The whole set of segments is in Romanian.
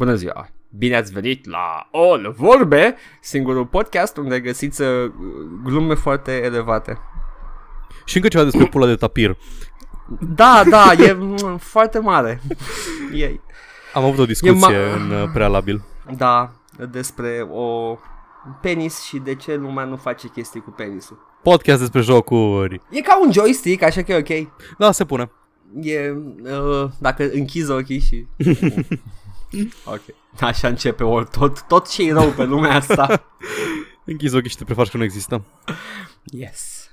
Bună ziua! Bine ați venit la All Vorbe, singurul podcast unde găsiți uh, glume foarte elevate. Și încă ceva despre pula de tapir. Da, da, e mm, foarte mare. E, Am avut o discuție ma- în uh, prealabil. da, despre o penis și de ce lumea nu face chestii cu penisul. Podcast despre jocuri. E ca un joystick, așa că e ok. Da, se pune. E, uh, dacă închizi ochii și... ok. Așa începe ori tot, tot ce e rău pe lumea asta. Închizi ochii și te prefaci că nu există. Yes.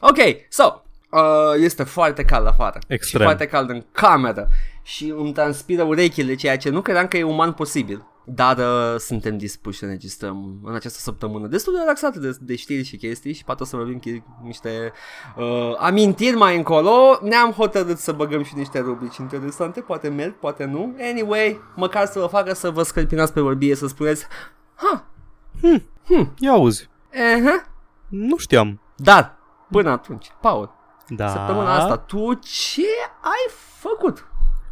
Ok, so, uh, este foarte cald afară. Extrem. Și foarte cald în cameră. Și îmi transpiră urechile, ceea ce nu credeam că e uman posibil. Dar uh, suntem dispuși să ne registrăm în această săptămână destul de relaxată de, de știri și chestii și poate o să vorbim chi- niște uh, amintiri mai încolo. Ne-am hotărât să băgăm și niște rubrici interesante, poate merg, poate nu. Anyway, măcar să vă facă să vă scălpinați pe vorbie, să spuneți Ha, Ia auzi. uh-huh. Nu știam. Dar, până atunci, Paul, Da. Săptămâna asta, tu ce ai făcut?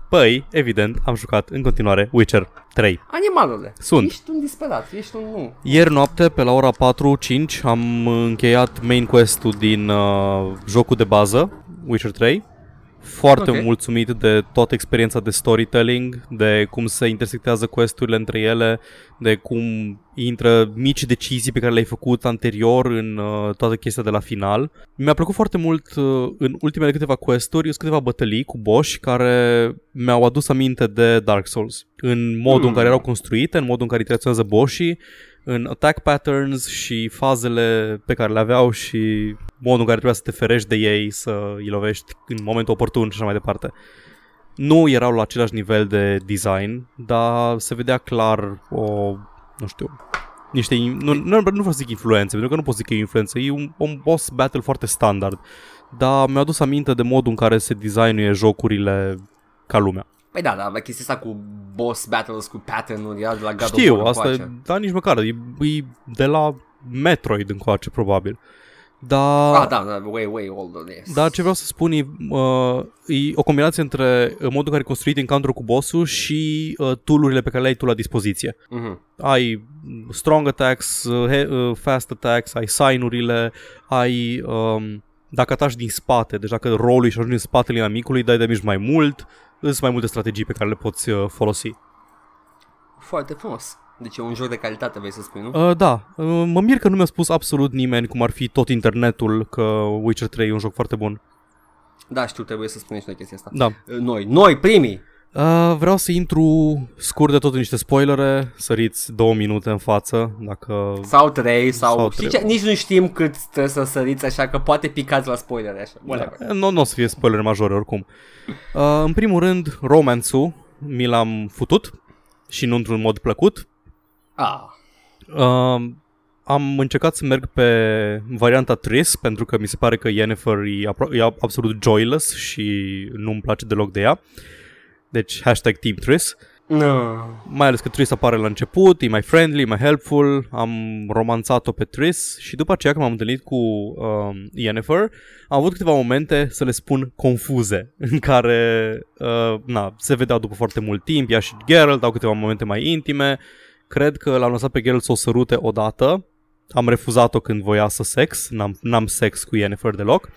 Păi, evident, am jucat în continuare Witcher 3. Animalele. Sunt. Ești un disperat, ești un nu. Ieri noapte, pe la ora 4-5, am încheiat main quest-ul din uh, jocul de bază, Witcher 3. Foarte Ok. mulțumit de toată experiența de storytelling, de cum se intersectează questurile între ele, de cum intră mici decizii pe care le-ai făcut anterior în uh, toată chestia de la final. Mi-a plăcut foarte mult uh, în ultimele câteva questuri, sunt câteva bătălii cu boși care mi-au adus aminte de Dark Souls. În modul Hmm. în care erau construite, în modul în care interacționează boșii, în attack patterns și fazele pe care le aveau și modul în care trebuia să te ferești de ei, să îi lovești în momentul oportun și așa mai departe. Nu erau la același nivel de design, dar se vedea clar o, nu știu, niște, in- nu, nu, nu vreau să zic influențe, pentru că nu pot zic că e influență, e un, un boss battle foarte standard, dar mi-a adus aminte de modul în care se designuie jocurile ca lumea. Păi da, dar chestia asta cu boss battles, cu pattern-uri, era de la God Știu, of War asta e, încoace. dar nici măcar, e, e de la Metroid încoace, probabil. Dar, Ah, da, da, way, way older, yes. dar ce vreau să spun e, uh, e o combinație între uh, modul în care e construit encounter cu bossul și uh, tool-urile pe care le ai tu la dispoziție. Mhm. Ai strong attacks, uh, he- uh, fast attacks, ai sign-urile, ai... Um, dacă ataci din spate, deci dacă rolul și ajungi în spatele inamicului, dai de mai mult, sunt mai multe strategii pe care le poți uh, folosi. Foarte frumos. Deci e un joc de calitate, vrei să spui, nu? Uh, da, uh, mă mir că nu mi-a spus absolut nimeni, cum ar fi tot internetul, că Witcher 3 e un joc foarte bun. Da, știu, trebuie să spunem și noi chestia asta. Da. Uh, Noi, noi, primii! Uh, vreau să intru scurt de tot în niște spoilere, săriți două minute în față, dacă... Sau trei, sau... Sau știi trei. ce? Nici nu știm cât trebuie să săriți, așa că poate picați la spoilere, așa. Whatever. Da, nu, nu o să fie spoilere majore oricum. Uh, în primul rând, romance-ul mi l-am futut și nu într-un mod plăcut. Ah, Uh, am încercat să merg pe varianta Triss pentru că mi se pare că Yennefer e, apro- e absolut joyless și nu-mi place deloc de ea. Deci hashtag Team Triss. no. Mai ales că Triss apare la început, e mai friendly, mai helpful, am romanțat-o pe Triss și după aceea când m-am întâlnit cu um, Yennefer, am avut câteva momente, să le spun, confuze, în care uh, na, se vedeau după foarte mult timp, ea și Geralt au câteva momente mai intime, cred că l-am lăsat pe Geralt să o sărute odată, am refuzat-o când voia să sex, n-am, n-am sex cu Yennefer deloc,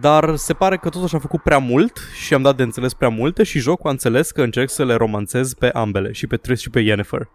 dar se pare că totuși am făcut prea mult și am dat de înțeles prea multe și jocul a înțeles că încerc să le romanțez pe ambele, și pe Triss și pe Yennefer.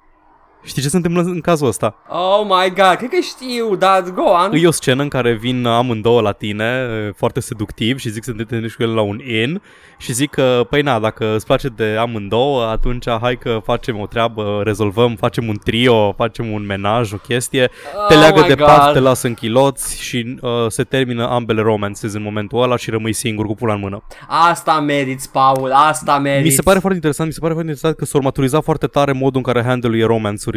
Știi ce se întâmplă în cazul ăsta? Oh my god, cred că știu, dar go on. E o scenă în care vin amândouă la tine, e, foarte seductiv și zic să te întâlnești cu el la un inn și zic că, păi na, dacă îți place de amândouă, atunci hai că facem o treabă, rezolvăm, facem un trio, facem un menaj, o chestie, te Oh leagă my de God. pat, te lasă în chiloți și uh, se termină ambele romances în momentul ăla și rămâi singur cu pula în mână. Asta meriți, Paul, asta meriți. Mi se pare foarte interesant, mi se pare foarte interesant că s-au maturizat foarte tare modul în care handle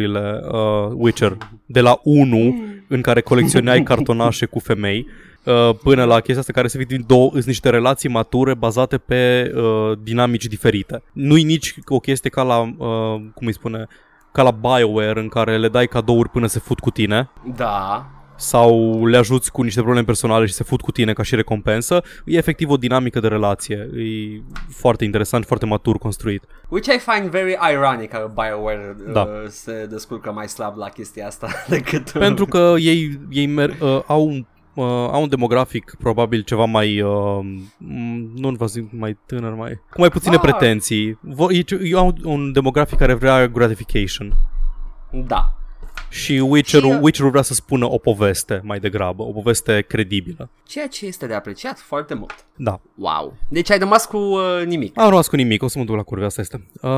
romanțurile uh, Witcher. De la 1, în care colecționai cartonașe cu femei, uh, până la chestia asta care se vede din două, sunt niște relații mature bazate pe uh, dinamici diferite. Nu-i nici o chestie ca la, uh, cum îi spune, ca la BioWare în care le dai cadouri până se fut cu tine, Da. Sau le ajuți cu niște probleme personale și se fut cu tine ca și recompensă. E efectiv o dinamică de relație. E foarte interesant, foarte matur construit. Which I find very ironic că BioWare Da. uh, se descurcă mai slab la chestia asta decât... Pentru că ei, ei mer- uh, au un uh, au un demografic probabil ceva mai uh, m- nu vă zic mai tânăr, mai cu mai puține Ah. pretenții. Vo- ei, ei au un demografic care vrea gratification. Da. Și Witcher-ul, Și- Witcher-ul vrea să spună o poveste mai degrabă, o poveste credibilă. Ceea ce este de apreciat foarte mult. Da. Wow. Deci ai rămas cu uh, nimic. Am rămas cu nimic, o să mă duc la curve, asta este. Uh,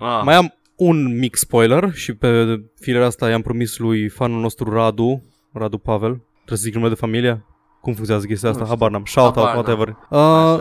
Ah. Mai am un mic spoiler și pe filera asta i-am promis lui fanul nostru Radu, Radu Pavel, trebuie să zic numele de familie? Cum funcționează chestia asta? Nu știu. Habar n-am. Shout out, Habar n-am. whatever.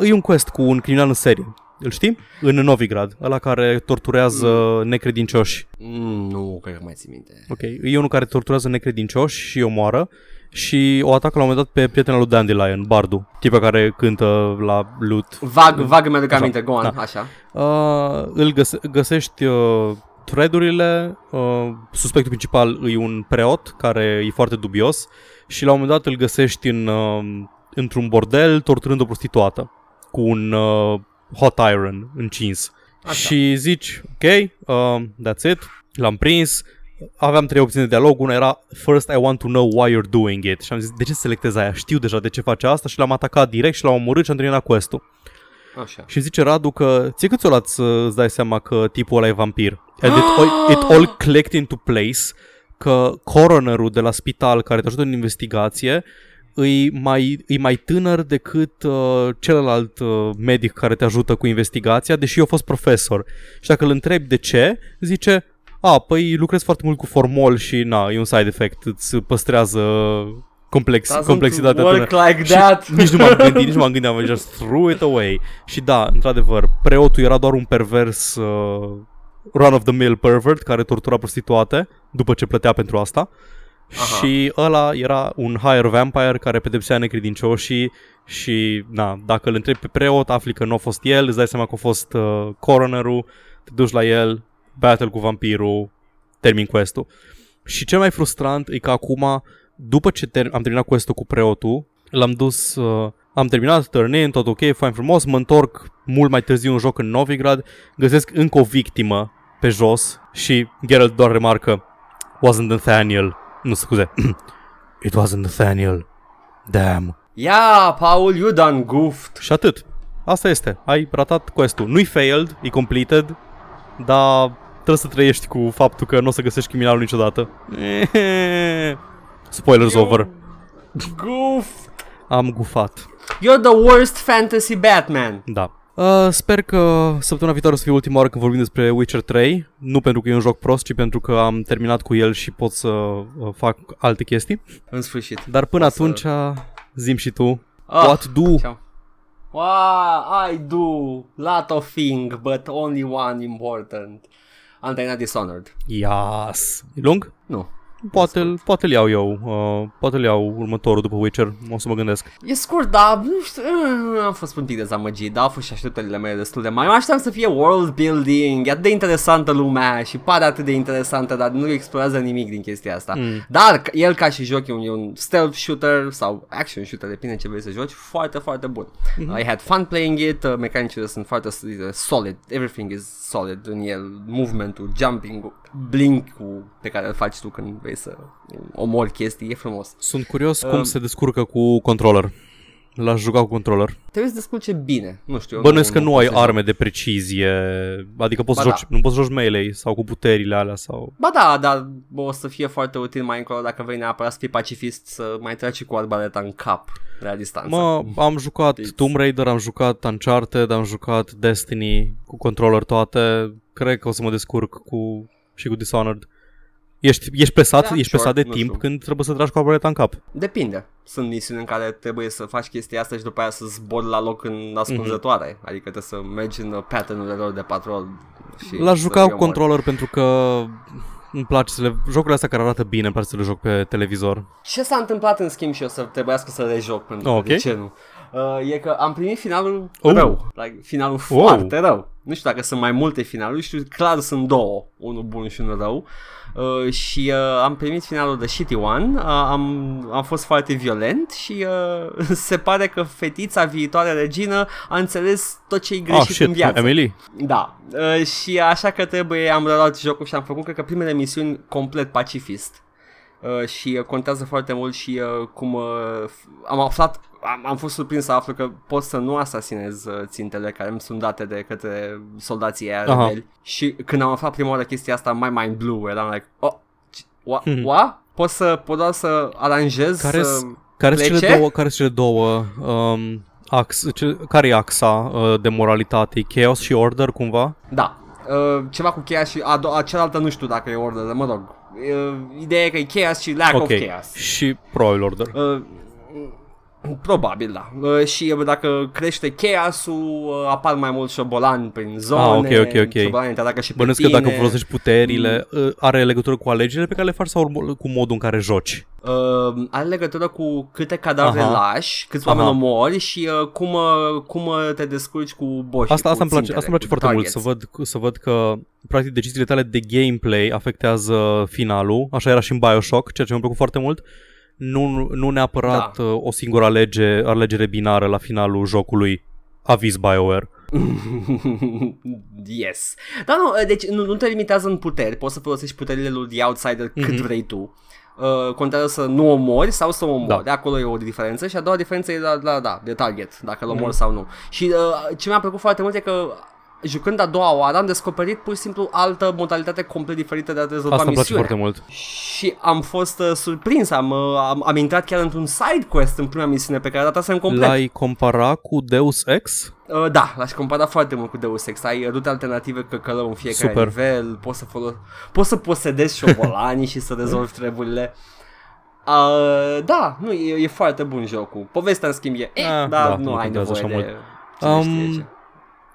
Uh, e un quest cu un criminal în serie. Îl știi? În Novigrad, ăla care torturează necredincioși. Mm, nu cred că mai țin minte. Ok, e unul care torturează necredincioși și îi omoară și o atacă la un moment dat pe prietena lui Dandelion, Bardu, tipa care cântă la lut. Vag, vag mi-aduc Așa. aminte, go on, Da. așa. Uh, îl găse- găsești uh, threadurile, uh, suspectul principal e un preot care e foarte dubios și la un moment dat îl găsești în, uh, într-un bordel torturând o prostituată cu un uh, hot iron încins. Așa. Și zici, ok, uh, that's it, l-am prins, aveam trei opțiuni de dialog, una era First I want to know why you're doing it și am zis, de ce selectez aia? Știu deja de ce face asta și l-am atacat direct și l-am omorât și am terminat quest-ul. Așa. Și zice Radu că ție cât ți-o luat să îți dai seama că tipul ăla e vampir? And it all, it all clicked into place că coronerul de la spital care te ajută în investigație îi mai, îi mai tânăr decât uh, celălalt uh, medic care te ajută cu investigația, deși eu a fost profesor. Și dacă îl întrebi de ce, zice, a, păi lucrez foarte mult cu formol și na, e un side effect, îți păstrează complex, Doesn't complexitatea work tânără. like Și that. nici nu m-am gândit, nici nu m-am gândit, am just threw it away. Și da, într-adevăr, preotul era doar un pervers uh, run-of-the-mill pervert care tortura prostituate după ce plătea pentru asta. Aha. Și ăla era un higher vampire care pedepsea necredincioșii și, na, dacă îl întrebi pe preot, afli că nu a fost el, îți dai seama că a fost uh, coronerul, te duci la el, battle cu vampirul, termin quest-ul. Și cel mai frustrant e că acum, după ce ter- am terminat quest-ul cu preotul, l-am dus, uh, am terminat turn in, tot ok, fain frumos, mă întorc mult mai târziu în joc în Novigrad, găsesc încă o victimă pe jos și Geralt doar remarcă Wasn't Nathaniel. Nu, scuze. It wasn't Nathaniel. Damn. Yeah, Paul, you done goofed. Și atât. Asta este. Ai ratat quest-ul. Nu-i failed, e completed, dar trebuie să trăiești cu faptul că nu o să găsești criminalul niciodată. Spoilers over. Goof. Am gufat. You're the worst fantasy Batman. Da. Uh, sper că săptămâna viitoare o să fie ultima oară când vorbim despre Witcher 3 Nu pentru că e un joc prost, ci pentru că am terminat cu el și pot să uh, fac alte chestii În sfârșit. Dar până O să- atunci, zim și tu Ah, What do? Ciao. Wow, I do lot of thing, but only one important. Am terminat Dishonored. Yes E lung? Nu. Poate, îl- poate îl iau eu uh, Poate îl iau următorul după Witcher O să mă gândesc E scurt, dar nu știu, uh, am fost un pic dezamăgit, dar au fost și așteptările mele destul de mari. Mă așteptam să fie world building, e atât de interesantă lumea și pare atât de interesantă, dar nu explorează nimic din chestia asta. Mm. Dar el ca și joc e un, e un stealth shooter sau action shooter, depinde ce vrei să joci, foarte, foarte bun. Mhm. I had fun playing it, uh, mecanicile sunt foarte uh, solid, everything is solid în el, movementul, jumping blink-ul pe care îl faci tu când vrei să omori chestii, e frumos. Sunt curios cum Um, se descurcă cu controller L-aș juca cu controller Trebuie să descurce bine, nu știu. eu Bănuiesc că nu ai pot să joc. arme de precizie Adică poți să Ba joci, nu poți să joci melee Sau cu puterile alea sau Ba da, dar o să fie foarte util mai încolo dacă vrei neapărat să fii pacifist să mai treci cu arbaleta în cap la distanță. Mă, am jucat It's- Tomb Raider, am jucat Uncharted, am jucat Destiny cu controller toate. Cred că o să mă descurc cu și cu Dishonored. Ești, ești presat, Da, ești sure, presat de nu timp știu. când trebuie să tragi cu arbaleta în cap. Depinde. Sunt misiuni în care trebuie să faci chestia asta și după aia să zbori la loc în ascunzătoare. Mm-hmm. Adică trebuie să mergi în pattern-urile lor de patrol. Și L-aș să juca fii cu omor. controller pentru că îmi place să le... Jocurile astea care arată bine, îmi place să le joc pe televizor. Ce s-a întâmplat în schimb și o să trebuiască să rejoc pentru Oh, că ok. de ce nu? Uh, e că am primit finalul Oh. rău. Like, finalul Wow. foarte rău. Nu știu dacă sunt mai multe finaluri, știu clar sunt două, unul bun și unul rău. Uh, și uh, am primit finalul de Shitty One, uh, am, am fost foarte violent și uh, se pare că fetița viitoare regină a înțeles tot ce e Ah, greșit în shit, viață. Emily. Da, uh, și așa că trebuie, am reluat jocul și am făcut, cred că primele misiuni complet pacifist. Uh, și uh, contează foarte mult și uh, cum uh, f- am aflat, am, am fost surprins să aflu că pot să nu asasinez uh, țintele care îmi sunt date de către soldații aia Aha. rebeli. Și când am aflat prima oară chestia asta, my mind blew, eram like, oh, ce- what? Mhm. what? Pot să, pot doar să aranjez Care să... s- Care sunt plece? cele două, care sunt cele două um, ax, ce, care e axa uh, de moralitate? Chaos și order cumva? Da, uh, ceva cu chaos și a, do- a cealaltă nu știu dacă e order, dar mă rog. Uh, ideea e că e chaos și lack ok. of chaos. Și probabil order. Uh, probabil, da. Uh, și uh, dacă crește chaosul, uh, apar mai mulți șobolani prin zone. Ah, ok, ok, ok. Șobolanii te atacă și pe Bănuiesc că tine. dacă folosești puterile, uh, are legătură cu alegerile pe care le faci sau urmă- cu modul în care joci? Uh, are legătură cu câte cadavre Aha. lași, câți Aha. oameni omori și uh, cum, uh, cum uh, te descurci cu boși. Asta, asta cu îmi place, țintele, asta îmi place cu foarte mult, targets. să văd, să văd că practic deciziile tale de gameplay afectează finalul, așa era și în Bioshock, ceea ce mi-a plăcut foarte mult. Nu, nu neapărat Da. da. o singură alege, alegere binară la finalul jocului. Aviz BioWare. yes. Dar nu, deci nu, nu te limitează în puteri, poți să folosești puterile lui The Outsider cât Mhm. vrei tu. Uh, contează să nu omori sau să omori. Da. De acolo e o diferență și a doua diferență e la, la da, de target, dacă îl omori Mhm. sau nu. Și uh, ce mi-a plăcut foarte mult e că jucând a doua oară am descoperit pur și simplu altă modalitate complet diferită de a rezolva Asta îmi place misiunea. foarte mult. Și am fost uh, surprins, am, uh, am, am intrat chiar într-un side quest în prima misiune pe care datasem complet. L-ai compara cu Deus Ex? Uh, da, l-aș compara foarte mult cu Deus Ex. Ai rute alternative căcălău în fiecare Super. nivel, poți să, folo- poți să posedezi șobolanii și să rezolvi treburile. Uh, da, nu, e, e foarte bun jocul. Povestea în schimb e, eh, Ah, dar da, nu nu ai contează nevoie așa de mult. cine Um, știe ce.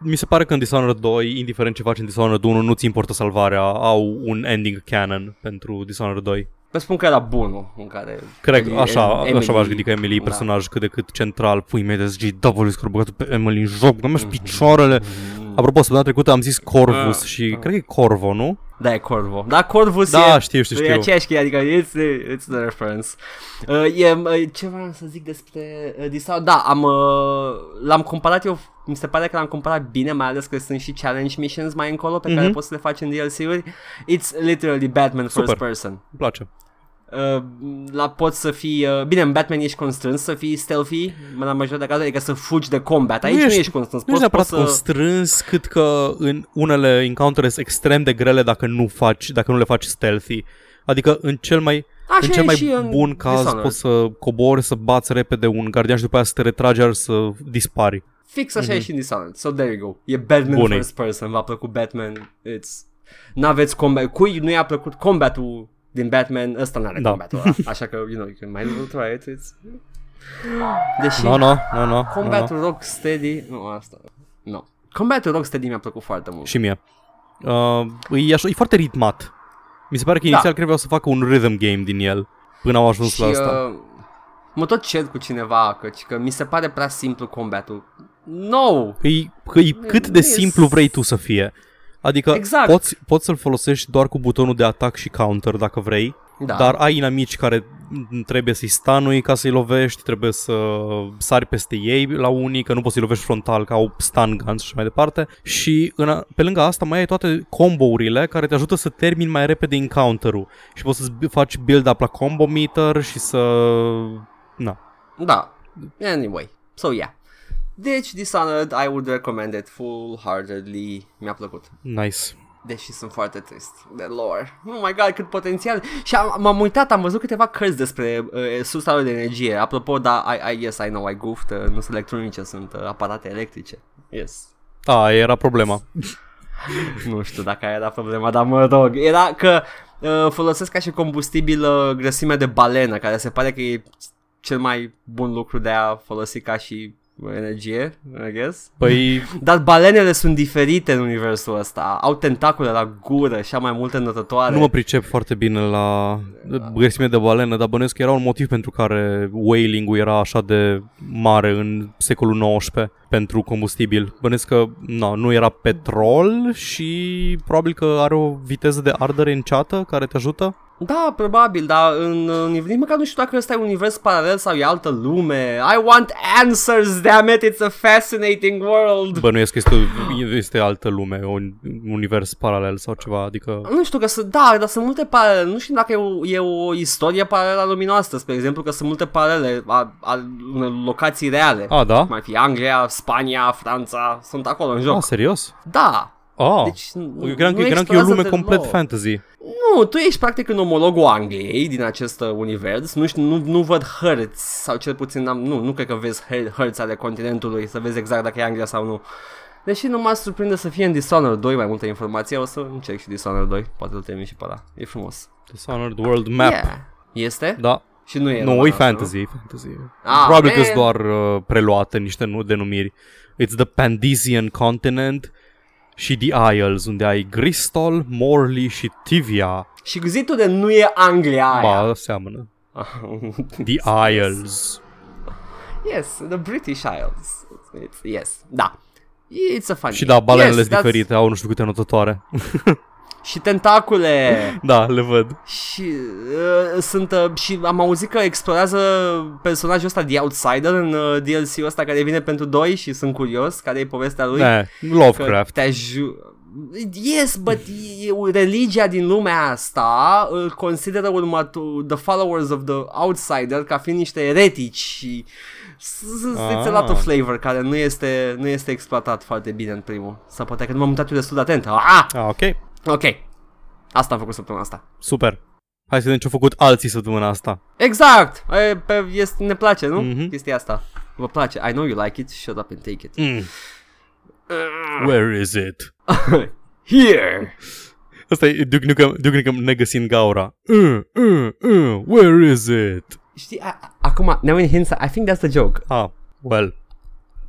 Mi se pare că în Dishonored 2, indiferent ce faci în Dishonored 1, nu-ți importă salvarea, au un ending canon pentru Dishonored 2. Vă spun că era bunul în care... Cred că Emily- așa, Emily- așa v-aș gândi că Emily e da. personaj cât de cât central, pui mei de SGW, că băgat pe Emily în joc, că mi picioarele. Apropo, săptămâna trecută am zis Corvus Ah, și ah. cred că e Corvo, nu? Da, e Corvo. Da, Corvus Da, e... știu, știu, E știu. aceeași chestie, adică it's, it's the reference. Uh, e, uh, ce vreau să zic despre uh, Dishonored? Da, am, uh, l-am comparat eu, mi se pare că l-am comparat bine, mai ales că sunt și challenge missions mai încolo pe care Mhm. poți să le faci în DLC-uri. It's literally Batman first Super. person. Îmi place. Uh, la poți să fii, uh, bine, în Batman ești constrâns să fii stealthy, la majoritatea cazurilor, adică să fugi de combat. Aici nu ești- ești, constrâns. Nu ești Poți, neapărat poți să... constrâns, cât că în unele encountere sunt extrem de grele dacă nu faci, dacă nu le faci stealthy. Adică în cel mai Așa în cel e mai și în bun caz Dishonored. poți să cobori, să bați repede un gardian și după aia să te retragi iar să dispari. Fix așa mm-hmm. e și în Dishonored. So there you go. E Batman Bun, e. first person. V-a plăcut Batman. It's... N-aveți combat. Cui nu i-a plăcut combatul din Batman, ăsta n-are Da. combatul ăla. Așa că, you know, you can might as well try it. It's... Deși No, no, no, no. no, combatul Rocksteady... Nu, asta... Nu. Combatul Rocksteady mi-a plăcut foarte mult. Și mie. Uh, e, așa, e foarte ritmat. Mi se pare că inițial Da. credeau să facă un rhythm game din el. Până au ajuns și la asta. uh, mă tot cer cu cineva că, că mi se pare prea simplu combatul. No! Că e, că e cât de e simplu vrei tu să fie. Adică Exact. poți, poți să-l folosești doar cu butonul de atac și counter dacă vrei, Da. dar ai inamici care m, trebuie să-i stanui ca să-i lovești, trebuie să sari peste ei la unii, că nu poți să-i lovești frontal, că au stun guns și așa mai departe. Și în a, pe lângă asta mai ai toate combo-urile care te ajută să termini mai repede encounter-ul. Și poți să faci build-up la combo meter și să... Na. Da. Anyway. So, yeah. Deci, Dishonored, I would recommend it full-heartedly. Mi-a plăcut. Nice. Deși sunt foarte trist de lore. Oh my god, cât potențial. Și am, m-am uitat, am văzut câteva cărți despre uh, sursa lor de energie. Apropo, da, I, I, yes, I know, I goofed. Uh, nu sunt electronice, sunt uh, aparate electrice. Yes. Da, aia era problema. nu știu dacă aia era problema, dar mă rog. Era că uh, folosesc ca și combustibil uh, grăsimea de balenă, care se pare că e cel mai bun lucru de a folosi ca și energie, I guess. Păi, Dar balenele sunt diferite în universul ăsta. Au tentacule la gură și au mai multe notătoare. nu mă pricep foarte bine la grăsime de balenă, dar bănuiesc că era un motiv pentru care whaling-ul era așa de mare în secolul XIX pentru combustibil. Bănuiesc că na, nu era petrol și probabil că are o viteză de ardere înceată care te ajută. Da, probabil, dar în, în nici măcar nu știu dacă ăsta e un univers paralel sau e altă lume. I want answers, damn it, it's a fascinating world. Bănuiesc că este, este altă lume, un univers paralel sau ceva, adică... Nu știu că sunt, da, dar sunt multe paralele. Nu știu dacă e o, e o istorie paralelă a lumii noastre, spre exemplu, că sunt multe paralele a, a unor locații reale. A, da? Mai fi Anglia, Spania, Franța, sunt acolo în joc. Ah, serios? Da. Ah, Deci, nu- eu credeam, că, nu credeam că e o lume explorează complet deloc. fantasy. Nu, tu ești practic în omologul Angliei din acest uh, univers. Nu, știu, nu, nu văd hărți, sau cel puțin am, nu, nu cred că vezi hăr- hărți ale continentului, să vezi exact dacă e Anglia sau nu. Deși nu m-a surprinde să fie în Dishonored 2 mai multe informații, o să încerc și Dishonored 2, poate îl termin și pe ăla. E frumos. Dishonored World Map. Yeah. Este? Da. Și nu e Nu, roman, e fantasy, e fantasy. Ah, Probabil că man. sunt doar uh, preluate niște nu denumiri. It's the Pandesian continent și The Isles, unde ai Gristol, Morley și Tivia. Și zitul de nu e Anglia aia. Ba, seamănă. The Isles. yes, the British Isles. It's, yes, da. It's a funny. Și da, balenele yes, sunt that's- diferite, au nu știu câte notătoare. Și tentacule. da, le văd. Și uh, sunt uh, și am auzit că explorează personajul ăsta The Outsider în uh, DLC-ul ăsta care vine pentru 2 și sunt curios care e povestea lui. Da, Că Lovecraft. te aju- Yes, but e- religia din lumea asta îl consideră următul the followers of the outsider ca fiind niște eretici și s- s- it's a lot Ah. of flavor care nu este, nu este exploatat foarte bine în primul. Sau poate că nu m-am mutat eu destul de atent. Ah! Ah, ok. Ok. Asta am făcut săptămâna asta. Super. Hai să vedem ce au făcut alții săptămâna asta. Exact! E, pe, este, ne place, nu? Mhm. Chestia asta. Vă place. I know you like it. Shut up and take it. Mm. Where is it? Here! Asta e Duke Nukem, Duke Nukem negăsind gaura. Uh, uh, uh, where is it? Știi, a, a- acum, now in hindsight, I think that's the joke. Ah, well.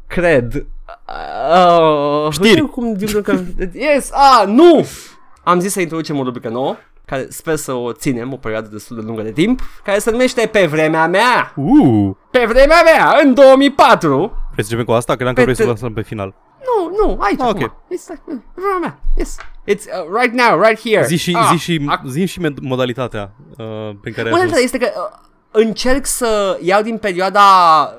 Cred. Uh, Știri. uite Cum, că, yes, ah, nu! Am zis să introducem o rubrică nouă, care sper să o ținem o perioadă destul de lungă de timp, care se numește Pe vremea mea. Uh. Pe vremea mea, în 2004. Vrei să începem cu asta? Credeam că Pe vrei să te- lăsăm pe final. Nu, nu, aici, Ah, ok. acum. It's like, uh, pe vremea mea. Yes. It's uh, right now, right here. Zi și, Ah, zi și, ac- zi și med- modalitatea uh, prin care ai Una ajuns. dintre este că uh, încerc să iau din perioada,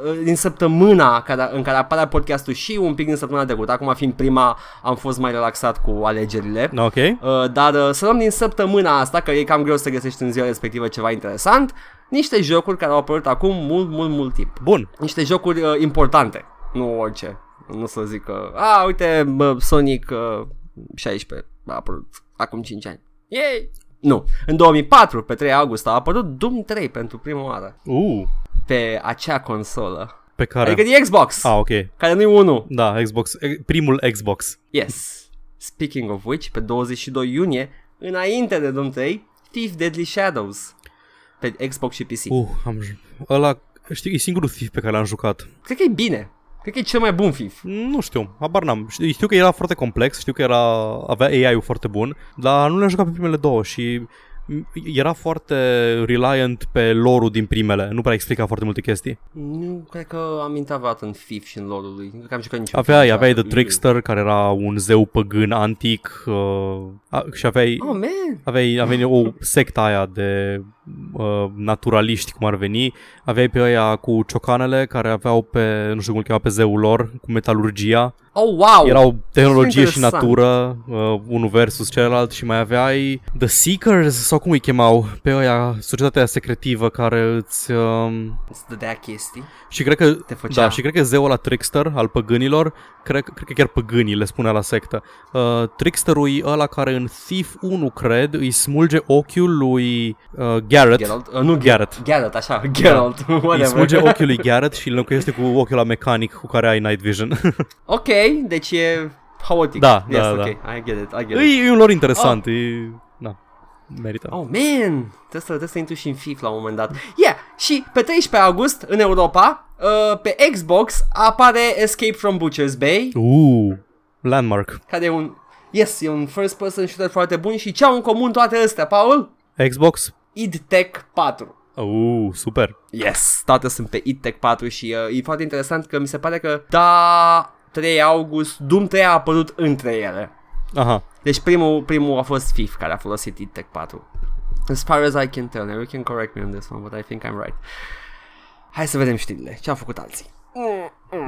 uh, din săptămâna care, în care apare podcastul și un pic din săptămâna trecută. Acum fiind prima, am fost mai relaxat cu alegerile. Ok. Uh, dar uh, să luăm din săptămâna asta, că e cam greu să găsești în ziua respectivă ceva interesant, niște jocuri care au apărut acum mult, mult, mult timp. Bun. Niște jocuri uh, importante, nu orice. Nu să zic că, a, uite, bă, Sonic uh, 16 a apărut acum 5 ani. Yay! Nu. În 2004, pe 3 august, a apărut Doom 3 pentru prima oară Uh. pe acea consolă. Pe care... Adică de Xbox, Ah, ok. care nu e unul. Da, Xbox. e- Primul Xbox. Yes. Speaking of which, pe 22 iunie, înainte de Doom 3, Thief Deadly Shadows pe Xbox și PC. Uh, am... ju- Ăla... Știi, e singurul Thief pe care l-am jucat. Cred că e bine. Cred că e cel mai bun Thief. Nu știu, habar n-am. Știu, știu că era foarte complex, știu că era, avea AI-ul foarte bun, dar nu le-am jucat pe primele două și m, era foarte reliant pe lore din primele, nu prea explica foarte multe chestii. Nu cred că am intrat vreodată în Thief și în lore-ul lui. Nu cred că am jucat niciun Aveai, Thief aveai The niciodată. Trickster, care era un zeu păgân antic uh, a, și aveai, Oh, man. aveai, aveai o secta aia de uh, naturaliști, cum ar veni. Aveai pe aia cu ciocanele, care aveau pe, nu știu cum îl chema, pe zeul lor, cu metalurgia. Oh, wow. Erau tehnologie și Interesant. natură, uh, unul versus celălalt și mai aveai The Seekers, sau cum îi chemau, pe aia, societatea secretivă care îți... Um, Îți dădea chestii. și cred că, Te făcea- da, și cred că zeul ăla Trickster al păgânilor, cred, cred că chiar păgânii le spunea la sectă. Uh, Tricksterul e ăla care în Thief 1, cred, îi smulge ochiul lui uh, Garrett. Geralt. Uh, nu, Garrett. Garrett, așa. Geralt. Îi Whatever. smulge ochiul lui Garrett și îl înlocuiește cu ochiul la mecanic cu care ai night vision. Ok, deci e haotic. Da, yes, da, ok. da. I get it, I get e, it. e un lor interesant. E, da. merită. Oh, man! Trebuie să, trebuie să intru și în FIFA la un moment dat. Yeah! Și pe 13 august, în Europa, uh, pe Xbox, apare Escape from Butcher's Bay, Uh, landmark. care e un... Yes, e un first person shooter foarte bun și ce au în comun toate astea, Paul? Xbox. Id Tech 4. Uh, super. Yes, toate sunt pe id Tech 4 și uh, e foarte interesant că mi se pare că da 3 august, Doom 3 a apărut între ele. Aha. Deci primul, primul a fost FIF care a folosit id Tech 4. As far as I can tell, now you can correct me on this one, but I think I'm right. Hai să vedem știrile. Ce au făcut alții?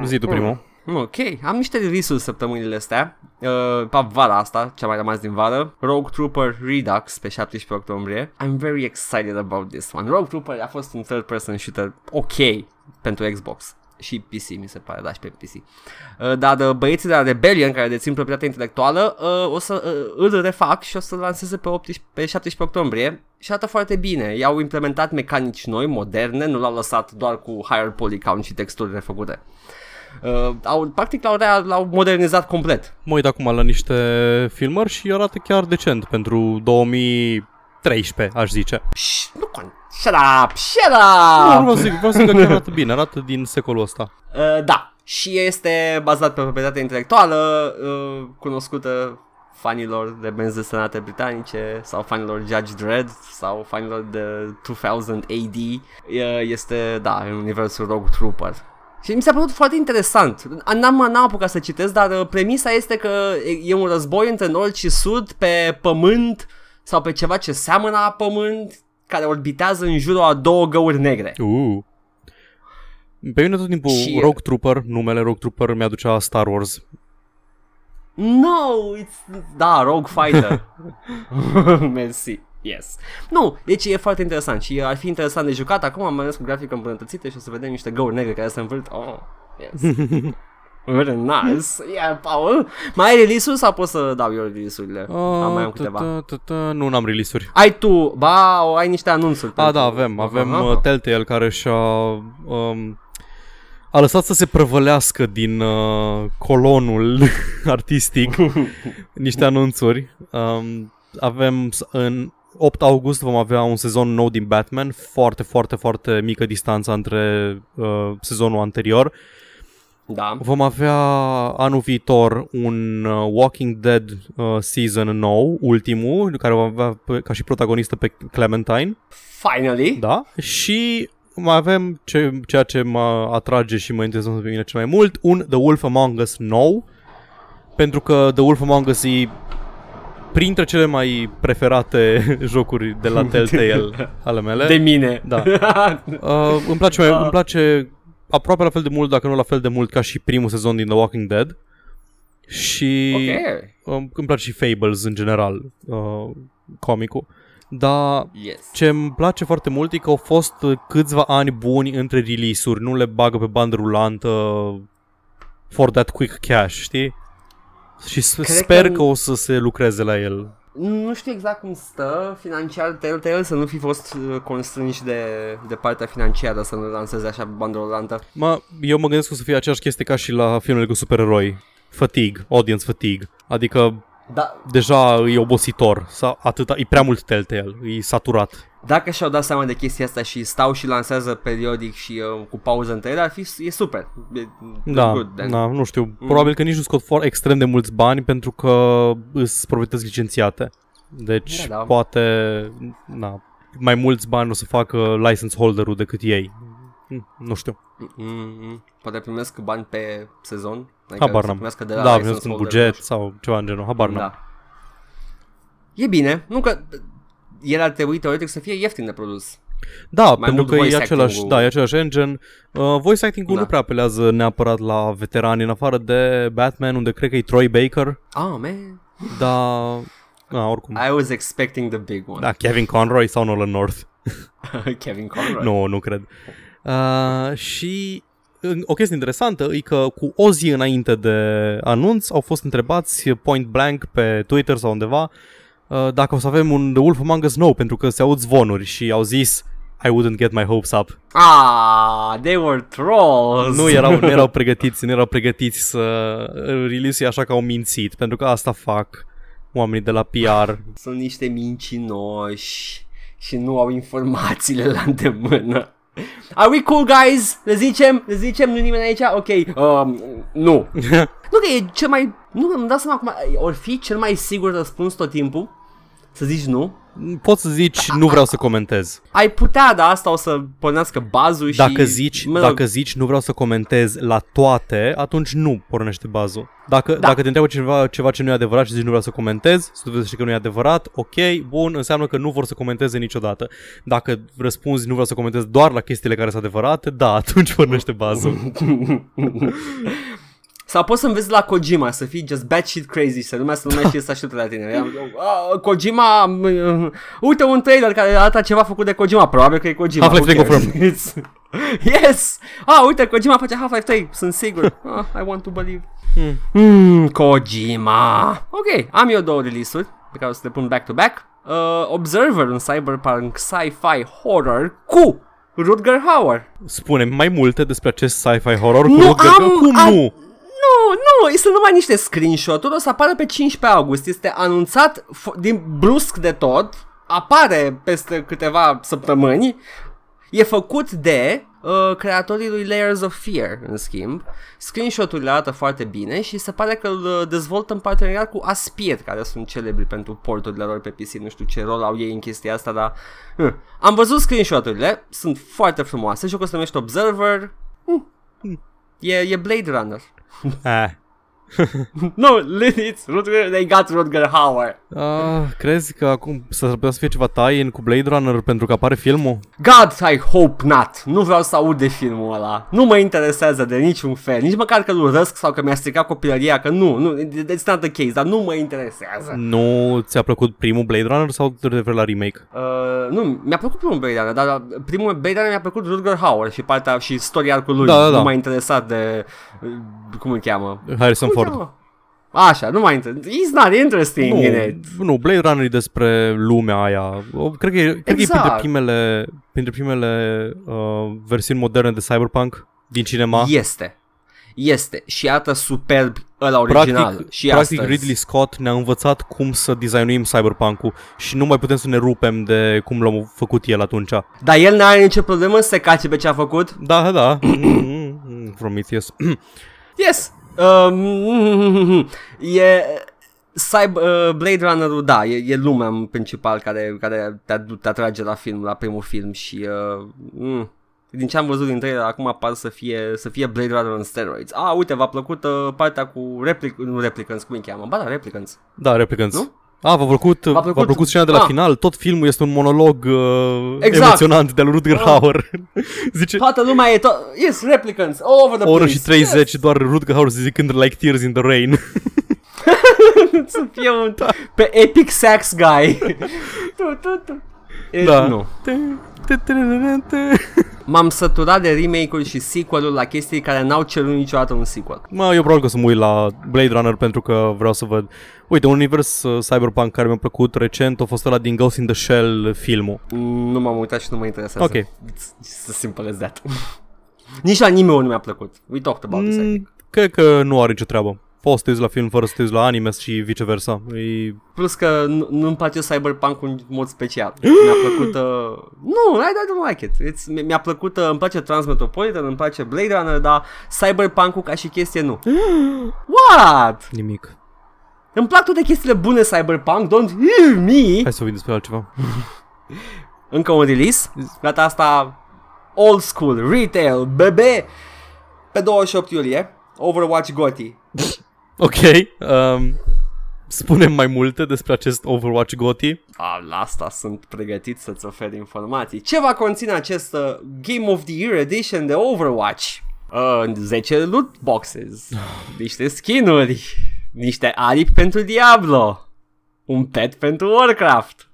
Zi tu primul. Ok, am niște release-uri săptămânile astea uh, Pe vara asta, ce a mai rămas din vară Rogue Trooper Redux pe 17 octombrie I'm very excited about this one Rogue Trooper a fost un third person shooter ok pentru Xbox și PC, mi se pare, da, și pe PC. Uh, dar uh, băieții de la Rebellion, care dețin proprietatea intelectuală, uh, o să uh, îl refac și o să-l lanseze pe, 18, pe 17 octombrie și arată foarte bine. I-au implementat mecanici noi, moderne, nu l-au lăsat doar cu higher poly count și texturi refăcute. Uh, au, practic l-au, rea- l-au modernizat complet. Mă uit acum la niște filmări și arată chiar decent pentru 2013, aș zice. Pș, nu con... Shut up! Shut Nu, up! vreau să zic, vreau să zic că chiar arată bine, arată din secolul ăsta. Uh, da, și este bazat pe proprietatea intelectuală uh, cunoscută fanilor de benzi desenate britanice sau fanilor Judge Dredd sau fanilor de 2000 AD. Uh, este, da, în universul Rogue Trooper. Și mi s-a părut foarte interesant. N-am, n-am apucat să citesc, dar uh, premisa este că e- e un război între nord și sud pe pământ sau pe ceva ce seamănă a pământ care orbitează în jurul a două găuri negre. Uh. Pe mine tot timpul Și- Rogue Trooper, numele Rogue Trooper mi-aducea Star Wars. No, it's... Da, Rogue Fighter. Mersi. Yes. Nu, deci e foarte interesant și ar fi interesant de jucat. Acum am ales cu grafică îmbunătățită și o să vedem niște găuri negre care se învârt. Oh, yes. Very nice. Yeah, Paul. Mai ai release-uri sau pot să dau eu release-urile? am mai am câteva. ta, ta, ta, Nu, n-am release-uri. Ai tu, ba, o, ai niște anunțuri. A, pentru- da, avem. Avem Aha. uh, Telltale care și-a... Um, a lăsat să se prăvălească din uh, colonul artistic niște anunțuri. Um, avem s- în 8 august vom avea un sezon nou din Batman, foarte, foarte, foarte mică distanță între uh, sezonul anterior. Da. Vom avea anul viitor un uh, Walking Dead uh, season nou, ultimul, care va avea pe, ca și protagonistă pe Clementine. Finally. Da. Și mai avem ce, ceea ce mă atrage și mă interesează pe mine cel mai mult, un The Wolf Among Us nou, pentru că The Wolf Among Us e printre cele mai preferate jocuri de la Telltale ale mele. De mine. Da. Uh, îmi, place mai, îmi place aproape la fel de mult, dacă nu la fel de mult, ca și primul sezon din The Walking Dead. Și ok. um, îmi place și Fables în general, uh, comicul. Dar Yes. ce îmi place foarte mult e că au fost uh, câțiva ani buni între release-uri, nu le bagă pe bandă rulantă for that quick cash, știi? Și s- Cred sper că- că... o să se lucreze la el. Nu știu exact cum stă financiar Telltale să nu fi fost uh, constrânși de, de partea financiară să nu lanseze așa bandă rulantă. Mă, eu mă gândesc că o să fie aceeași chestie ca și la filmele cu supereroi. Fatigue, audience fatigue. Adică Da, deja e obositor, sau atâta, e prea mult Telltale, e saturat. dacă și-au dat seama de chestia asta și stau și lansează periodic și uh, cu pauză între ele, ar fi, e super. E, Da, good, then. da, nu știu, probabil că nici nu scot for extrem de mulți bani pentru că îs proprietăți licențiate. Deci Da, da. poate, na, mai mulți bani o să facă license holderul decât ei. Hm, Nu știu. Mm-mm. Poate primesc bani pe sezon? Adică Habar să n-am. primească de la Da, license primesc un holder, buget nu sau ceva în genul. Habar știu. n-am. Da. E bine, nu că el ar trebui teoretic să fie ieftin de produs. Da, pentru mult că e voice același, acting-ul. da, e același engine. Uh, voice acting-ul Da. nu prea apelează neapărat la veterani, în afară de Batman, unde cred că e Troy Baker, Oh, man. dar... Da, oricum. I was expecting the big one. Da, Kevin Conroy sau Nolan North. Kevin Conroy. Nu, nu cred. Uh, și în- o chestie interesantă e că cu o zi înainte de anunț au fost întrebați point blank pe Twitter sau undeva uh, dacă o să avem un The Wolf Among Us nou pentru că se aud zvonuri și au zis I wouldn't get my hopes up. Ah, they were trolls. Nu erau, nu erau pregătiți, nu erau pregătiți să release așa că au mințit, pentru că asta fac oamenii de la PR. Sunt niște mincinoși și nu au informațiile la îndemână. Are we cool, guys? Le zicem? Le zicem? Nu nimeni aici? Ok. Um, nu. nu că e cel mai... Nu, îmi dau seama acum. Or fi cel mai sigur răspuns tot timpul. Să zici nu. Poți să zici, nu vreau să comentez. Ai putea, dar asta o să pornească bazul și... Dacă zici, mă rog, dacă zici, nu vreau să comentez la toate, atunci nu pornește bazul. Dacă, Da. dacă te întreabă ceva, ceva ce nu e adevărat și zici nu vreau să comentez, să dovedește că nu e adevărat, ok, bun, înseamnă că nu vor să comenteze niciodată. Dacă răspunzi nu vreau să comentez doar la chestiile care sunt adevărate, da, atunci pornește bazul. Sau poți să înveți la Kojima Să fii just batshit crazy Să lumea să nu mai știe să aștepte la tine. Ah, Kojima mm, Uite un trailer care arată ceva făcut de Kojima. Probabil că e Kojima Half-Life who 3 cares? It's- Yes! Ah, uite Kojima face Half-Life 3 Sunt sigur. Ah, I want to believe. Hmm, Kojima. Ok, am eu două release-uri Pe care o să le pun back to back. Uh, Observer, un cyberpunk sci-fi horror Cu Rutger Hauer. Spune mai multe despre acest sci-fi horror cu Nu Rutger- am- Cum am- nu? Nu, nu, sunt numai niște screenshot-uri, o să apară pe 15 august, este anunțat f- din brusc de tot, apare peste câteva săptămâni, e făcut de uh, creatorii lui Layers of Fear, în schimb. Screenshot-urile arată foarte bine și se pare că îl uh, dezvoltă în parteneriat cu Aspir, care sunt celebri pentru porturile lor pe PC, nu știu ce rol au ei în chestia asta, dar... Uh. Am văzut screenshot-urile, sunt foarte frumoase, jocul se numește Observer, uh. E, e Blade Runner. Eh. No, it's Rutger, they got Rutger Hauer. Ah, crezi că acum s-ar putea să fie ceva tie-in cu Blade Runner pentru că apare filmul? God, I hope not. Nu vreau să aud de filmul ăla. Nu mă interesează de niciun fel. Nici măcar că îl urăsc sau că mi-a stricat copilăria, că nu, nu, it's not the case, dar nu mă interesează. Nu ți-a plăcut primul Blade Runner sau te referi la remake? Uh, nu, mi-a plăcut primul Blade Runner, dar primul Blade Runner mi-a plăcut Rutger Hauer și partea și istoria arcului lui. Da, da, da. Nu m-a interesat de, uh, cum îl cheamă? Harrison Cum îl Ford. cheamă? Așa, nu m-a interesat. He's not interesting Nu, in it. nu, Blade Runner e despre lumea aia. O, Cred că, e, cred că e Exact. printre primele, printre primele uh, versiuni moderne de Cyberpunk din cinema. Este. Este. Și arată superb ăla original. Practic, și practic astăzi. Ridley Scott ne-a învățat cum să designuim Cyberpunk-ul și nu mai putem să ne rupem de cum l-am făcut el atunci. Dar el n-are nicio problemă să se cace pe ce a făcut? Da, da, da. Prometheus. Yes. Um, e... Cyber, uh, Blade Runner-ul, da, e, e lumea în principal care, care te, adu- te atrage la film, la primul film și uh, mm, din ce am văzut din trailer, acum par să fie, să fie Blade Runner on steroids. Ah, uite, v-a plăcut uh, partea cu replic, nu replicants, cum îi cheamă? Ba da, replicants. Da, Replicants. Nu? A, v-a plăcut, v-a plăcut? v-a plăcut scena de la Ah. final? Tot filmul este un monolog uh, Exact. emoționant de lui Rutger Ah. Hauer. Zice, Toată lumea e tot... Yes, replicants, all over the o oră place. și 30, doar Rutger Hauer zicând like tears in the rain. să fie un pe epic sax guy. tu, tu, tu. E, da. Nu. M-am săturat de remake-uri și sequel-uri la chestii care n-au cerut niciodată un sequel. Mă, eu probabil că o să mă uit la Blade Runner pentru că vreau să văd. Uite, un univers uh, cyberpunk care mi-a plăcut recent a fost ăla din Ghost in the Shell filmul. Mm, Nu m-am uitat și nu mă interesează. Ok. It's just as simple as that. Nici anime-ul nu mi-a plăcut. We talked about this, I think. Mm, cred că nu are nicio treabă. Poți să te uiți la film fără să te uiți la anime și viceversa. E... Plus că nu- nu-mi place Cyberpunk în mod special. Mi-a plăcut... Uh... Nu, I, I don't like it. It's, mi- mi-a plăcut... Uh, îmi place Transmetropolitan, îmi place Blade Runner, dar Cyberpunk-ul ca și chestie nu. What? Nimic. Îmi plac toate chestiile bune Cyberpunk, don't hear me! Hai să vorbim despre altceva. Încă un release. Data asta old school, retail, bebe. Pe 28 iulie, Overwatch GOTY. Ok. Um, spunem mai multe despre acest Overwatch GOTY. A, la asta sunt pregătit să-ți ofer informații. Ce va conține acest uh, Game of the Year Edition de Overwatch? Uh, 10 loot boxes, niște skinuri, niște aripi pentru Diablo, un pet pentru Warcraft,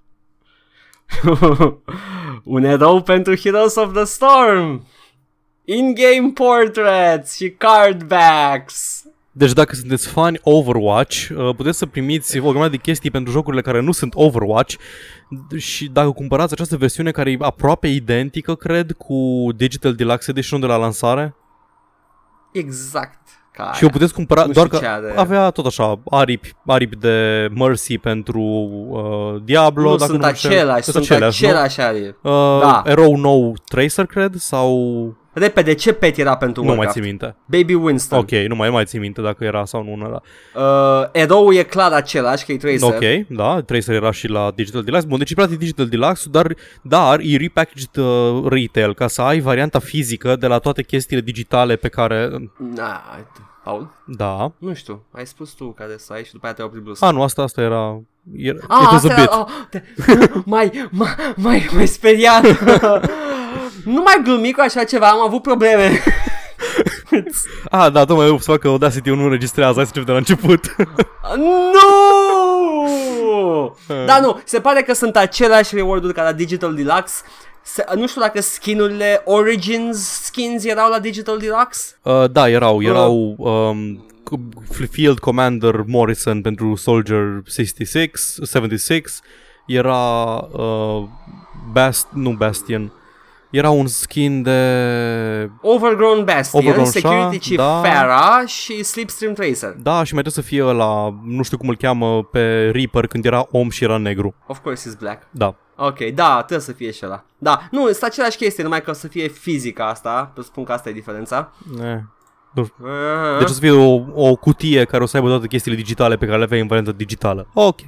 un erou pentru Heroes of the Storm, in-game portraits și card backs. Deci dacă sunteți fani Overwatch, uh, puteți să primiți o grămadă de chestii pentru jocurile care nu sunt Overwatch și dacă cumpărați această versiune care e aproape identică, cred, cu Digital Deluxe Edition de la lansare, Exact. Ca Și o puteți cumpăra Nu doar știu că ce are. avea tot așa aripi, aripi de Mercy pentru uh, Diablo. nu dacă sunt nu mă înșel. același, Sunt sunt aceleași, nu? același are. Uh, Da. Erou nou Tracer, cred, sau Repede, ce pet era pentru nu mai Warcraft? țin minte. Baby Winston. Ok, nu mai, mai țin minte dacă era sau nu unul ăla. Uh, eroul e clar același, că e Tracer. Ok, da, Tracer era și la Digital Deluxe. Bun, deci e practic Digital Deluxe, dar, dar e repackaged uh, retail, ca să ai varianta fizică de la toate chestiile digitale pe care... Na, Paul? Da. Nu știu, ai spus tu care să ai și după aia te-ai oprit brusc. A, nu, asta, asta era... era Ah, it was asta a bit. era, oh, te, mai, mai, mai, mai speriat. nu mai glumi cu așa ceva, am avut probleme. Ah, da, tocmai eu să fac că Audacity nu înregistrează, hai să începem de la început. nu! da, nu, se pare că sunt aceleași reward-uri ca la Digital Deluxe. Se, nu știu dacă skinurile Origins skins erau la Digital Deluxe. uh, da, erau, erau um, Field Commander Morrison pentru Soldier 66, 76, era uh, Bast, nu Bastion, era un skin de... Overgrown Bastion, Overgrown Security Shah, Chief da. Farah și Slipstream Tracer. Da, și mai trebuie să fie la nu știu cum îl cheamă pe Reaper când era om și era negru. Of course is black. Da. Ok, da, trebuie să fie și ăla. Da, nu, este același chestie, numai că o să fie fizică asta, să spun că asta e diferența. Eh. Nu. Uh, Deci o să fie o, o cutie care o să aibă toate chestiile digitale pe care le aveai în variantă digitală. Ok.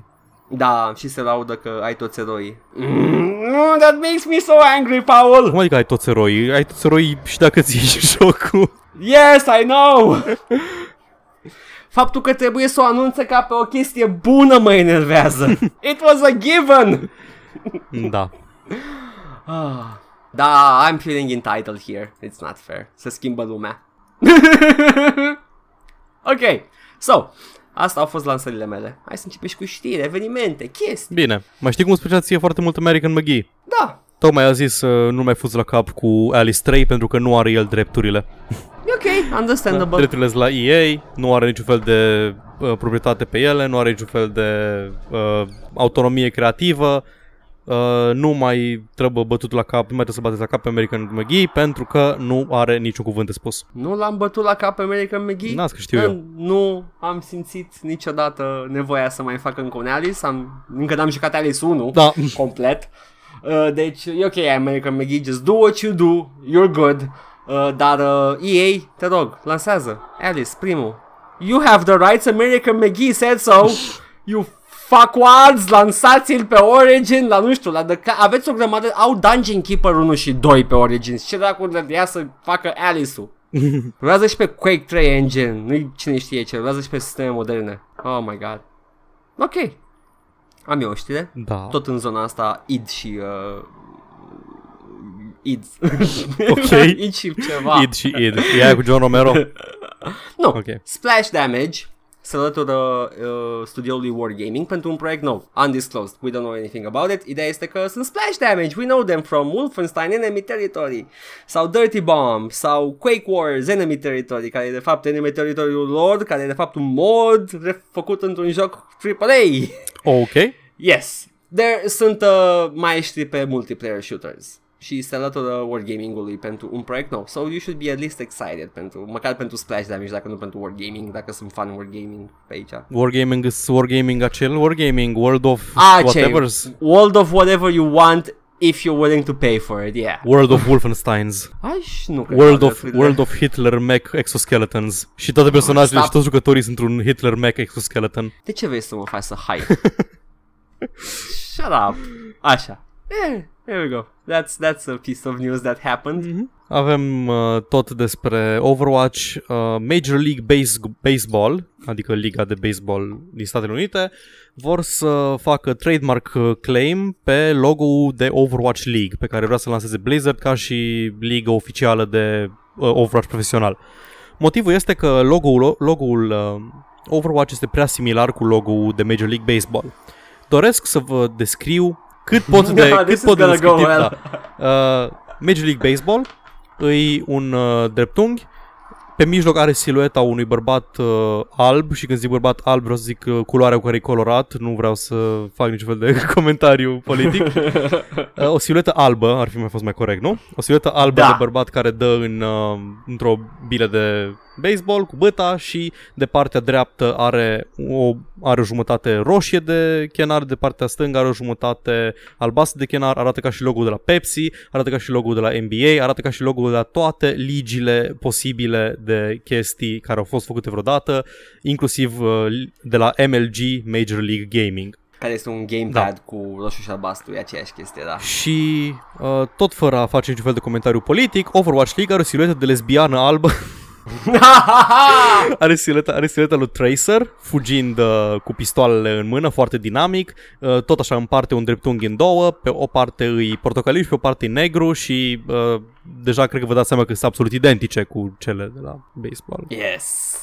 Da, și se laudă că ai toți eroii. Mm, that makes me so angry, Paul! Cum adică ai toți eroi? Ai toți eroi și dacă ți iei jocul. Yes, I know! Faptul că trebuie să o anunțe ca pe o chestie bună mă enervează. It was a given! Da. Ah. Da, I'm feeling entitled here. It's not fair. Se schimbă lumea. ok, so, asta au fost lansările mele. Hai să începem și cu știri, evenimente, chestii. Bine. Mai știi cum îți plăcea ție foarte mult American McGee? Da, Tocmai a zis să nu mai fuzi la cap cu Alice 3 pentru că nu are el drepturile. e ok, understandable. Drepturile sunt la EA, nu are niciun fel de uh, proprietate pe ele, nu are niciun fel de uh, autonomie creativă, uh, nu mai trebuie bătut la cap, nu mai trebuie să bateți la cap pe American McGee pentru că nu are niciun cuvânt de spus. Nu l-am bătut la cap pe American McGee? N-ați că știu eu. Nu am simțit niciodată nevoia să mai fac încă un Alice. Am, încă n-am jucat Alice 1 Da. complet. Uh, deci e ok, American McGee, just do what you do, you're good. Uh, dar uh, EA, te rog, lansează Alice, primul. You have the rights, American McGee said so. you fuckwads, lansați-l pe Origin, la nu știu, la the, aveți o grămadă, au Dungeon Keeper 1 și 2 pe Origin. Ce dracu de ea să facă Alice-ul? Rulează și pe Quake 3 engine, nu cine știe ce, rulează și pe sisteme moderne. Oh my god. Ok. Am eu o știre. Da. Tot în zona asta id și uh, id. Ok. id și ceva. Id și Id. E aia cu John Romero? Nu. Ok. Splash Damage se alătură uh, studioului Wargaming pentru un proiect nou, undisclosed. We don't know anything about it. Ideea este că sunt Splash Damage, we know them from Wolfenstein Enemy Territory sau Dirty Bomb sau Quake Wars Enemy Territory, care e de fapt Enemy Territory-ul lor, care e de fapt un mod făcut într-un joc AAA. Ok. Yes. There sunt uh, maestri pe multiplayer shooters și se alătură Wargaming-ului pentru un proiect nou. So you should be at least excited pentru, măcar pentru Splash Damage, dacă nu pentru Wargaming, dacă sunt fan Wargaming pe aici. Wargaming is Wargaming acel Wargaming, World of Ah, whatever. ce? World of whatever you want if you're willing to pay for it, yeah. World of Wolfensteins. Aș nu cred World că of, drepturile- World of Hitler Mech Exoskeletons. Și toate personajele stop. și toți jucătorii sunt un Hitler Mech Exoskeleton. De ce vrei să mă faci să hype? Shut up. Așa. Eh, there we go. That's, that's a piece of news that happened. Avem uh, tot despre Overwatch, uh, Major League Base- Baseball, adică Liga de Baseball din Statele Unite, vor să facă trademark uh, claim pe logo-ul de Overwatch League, pe care vrea să lanseze Blizzard ca și liga oficială de uh, Overwatch profesional. Motivul este că logo-ul, logo-ul uh, Overwatch este prea similar cu logo-ul de Major League Baseball. Doresc să vă descriu cât pot de, Yeah, cât this is pot de gonna go descriptiv, well. da. Uh, Major League Baseball îi un uh, dreptunghi pe mijloc are silueta unui bărbat uh, alb și când zic bărbat alb vreau să zic uh, culoarea cu care e colorat, nu vreau să fac niciun fel de comentariu politic. Uh, o siluetă albă, ar fi mai fost mai corect, nu? O siluetă albă Da. de bărbat care dă în, uh, într-o bilă de baseball cu băta și de partea dreaptă are o, are o jumătate roșie de chenar, de partea stângă are o jumătate albastră de chenar, arată ca și logo de la Pepsi, arată ca și logo de la NBA, arată ca și logo de la toate ligile posibile de chestii care au fost făcute vreodată, inclusiv uh, de la MLG Major League Gaming. Care este un gamepad da. cu roșu și albastru, e aceeași chestie, da. Și uh, tot fără a face niciun fel de comentariu politic, Overwatch League are o siluetă de lesbiană albă are, sileta, are sileta lui Tracer fugind uh, cu pistoalele în mână, foarte dinamic, uh, tot așa împarte un dreptunghi în două, pe o parte îi portocaliu și pe o parte îi negru și uh, deja cred că vă dați seama că sunt absolut identice cu cele de la baseball. Yes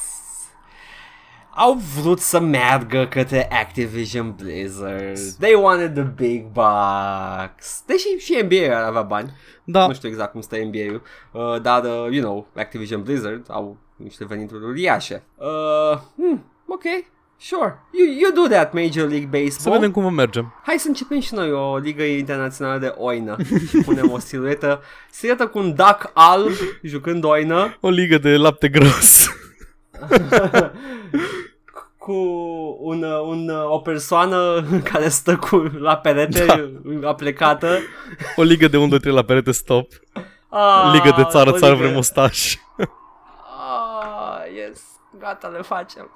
au vrut să meargă către Activision Blizzard. They wanted the big bucks. Deși și NBA ar avea bani. Da. Nu știu exact cum stă NBA-ul, uh, dar, uh, you know, Activision Blizzard au niște venituri uriașe. Uh, hmm, ok, Sure, you, you do that, Major League Baseball. Să vedem cum mergem. Hai să începem și noi o ligă internațională de oină și punem o siluetă, siluetă cu un duck alb jucând oină. O ligă de lapte gros. cu un, un, o persoană care stă cu, la perete da. aplecată. O ligă de 1, 2, la perete stop. Ah, ligă de țară, țară vrem ostaș. Ah, yes, gata, le facem.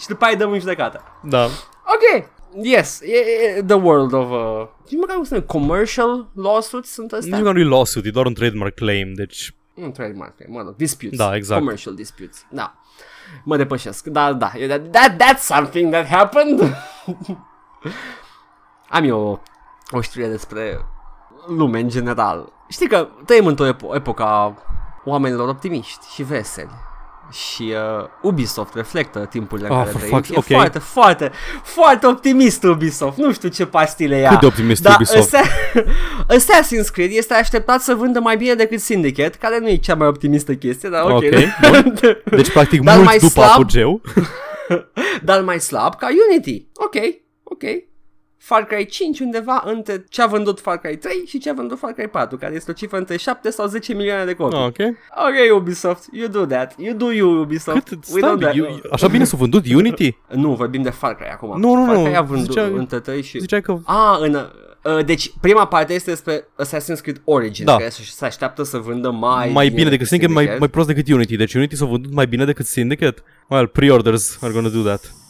Și după aia dăm în judecată. Da. Ok, yes, e, e, the world of... Uh, nici măcar cum sunt commercial lawsuits sunt astea? Nici măcar nu e lawsuit, e doar un trademark claim, deci... Un trademark claim, mă rog, disputes. Da, exact. Commercial disputes, da mă depășesc. Da, da, that, that's something that happened. Am eu o, o știre despre lume în general. Știi că trăim într-o epo- epocă a oamenilor optimiști și veseli și uh, Ubisoft reflectă timpurile oh, în care trăim fuck, e okay. foarte, foarte, foarte optimist Ubisoft. Nu știu ce pastile ia. Cât de optimist dar Ubisoft? Assassin's Creed este așteptat să vândă mai bine decât Syndicate, care nu e cea mai optimistă chestie, dar ok. okay Deci practic dar mult mai după slab, apogeu. dar mai slab ca Unity. Ok, ok. Far Cry 5 undeva între ce a vândut Far Cry 3 și ce a vândut Far Cry 4, care este o cifră între 7 sau 10 milioane de copii. ok. Ok, Ubisoft, you do that. You do you, Ubisoft. Cât, stai, you, așa bine s-a vândut Unity? Nu, vorbim de Far Cry acum. Nu, nu, Far Cry nu. a vândut zicea, între 3 și... Ziceai că... Ah, în, uh, deci, prima parte este despre Assassin's Creed Origins, da. care se așteaptă să vândă mai Mai bine, decât Syndicate, mai, mai prost decât Unity. Deci Unity s-a vândut mai bine decât Syndicate? Well, pre-orders are gonna do that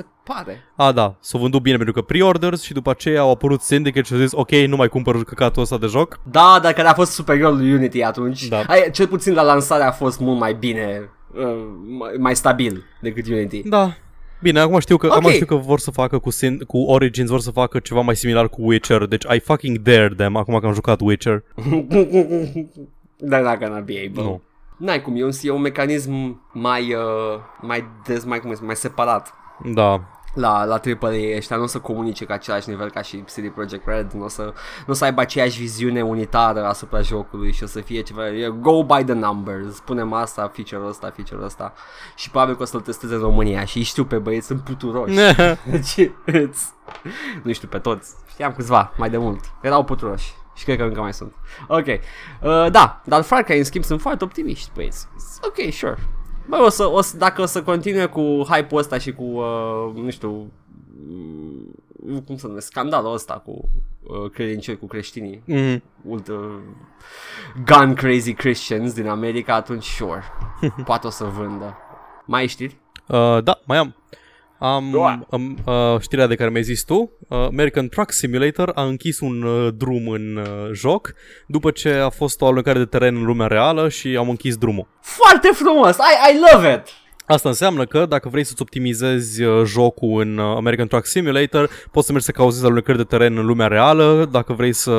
se pare. A, da, s-au vândut bine pentru că pre-orders și după aceea au apărut Syndicate și au zis ok, nu mai cumpăr căcatul ăsta de joc. Da, dar care a fost superior lui Unity atunci. Da. Ai, cel puțin la lansare a fost mult mai bine, uh, mai stabil decât Unity. Da, Bine, acum știu că, okay. acum știu că vor să facă cu, Sin- cu Origins, vor să facă ceva mai similar cu Witcher, deci I fucking dare them acum că am jucat Witcher. Dar dacă n-a be able. Nu. N-ai cum, e un, e un mecanism mai, uh, mai, des, mai, cum mai separat. Da. La, la AAA ăștia nu o să comunice ca același nivel ca și CD Projekt Red, nu o să, nu o să aibă aceeași viziune unitară asupra jocului și o să fie ceva, go by the numbers, spunem asta, feature-ul ăsta, feature-ul ăsta și probabil că o să-l testeze în România și știu pe băieți, sunt puturoși. deci, nu știu pe toți, știam câțiva mai de mult, erau puturoși. Și cred că încă mai sunt. Ok. Uh, da, dar Far Cry în schimb sunt foarte optimiști, băieți. Ok, sure. Bă, o să, o să, dacă o să continue cu hype-ul ăsta și cu, uh, nu știu, mm, cum să numesc, scandalul ăsta cu uh, credincioși, cu creștinii, mm. ultra, gun crazy Christians din America, atunci sure, poate o să vândă. Mai ai știri? Uh, da, mai am. Am, am uh, știrea de care mi-ai zis tu. Uh, American Truck Simulator a închis un uh, drum în uh, joc după ce a fost o alocare de teren în lumea reală și am închis drumul. Foarte frumos! I, I love it! Asta înseamnă că dacă vrei să-ți optimizezi uh, jocul în uh, American Truck Simulator, poți să mergi să cauzezi alunecări de teren în lumea reală, dacă vrei să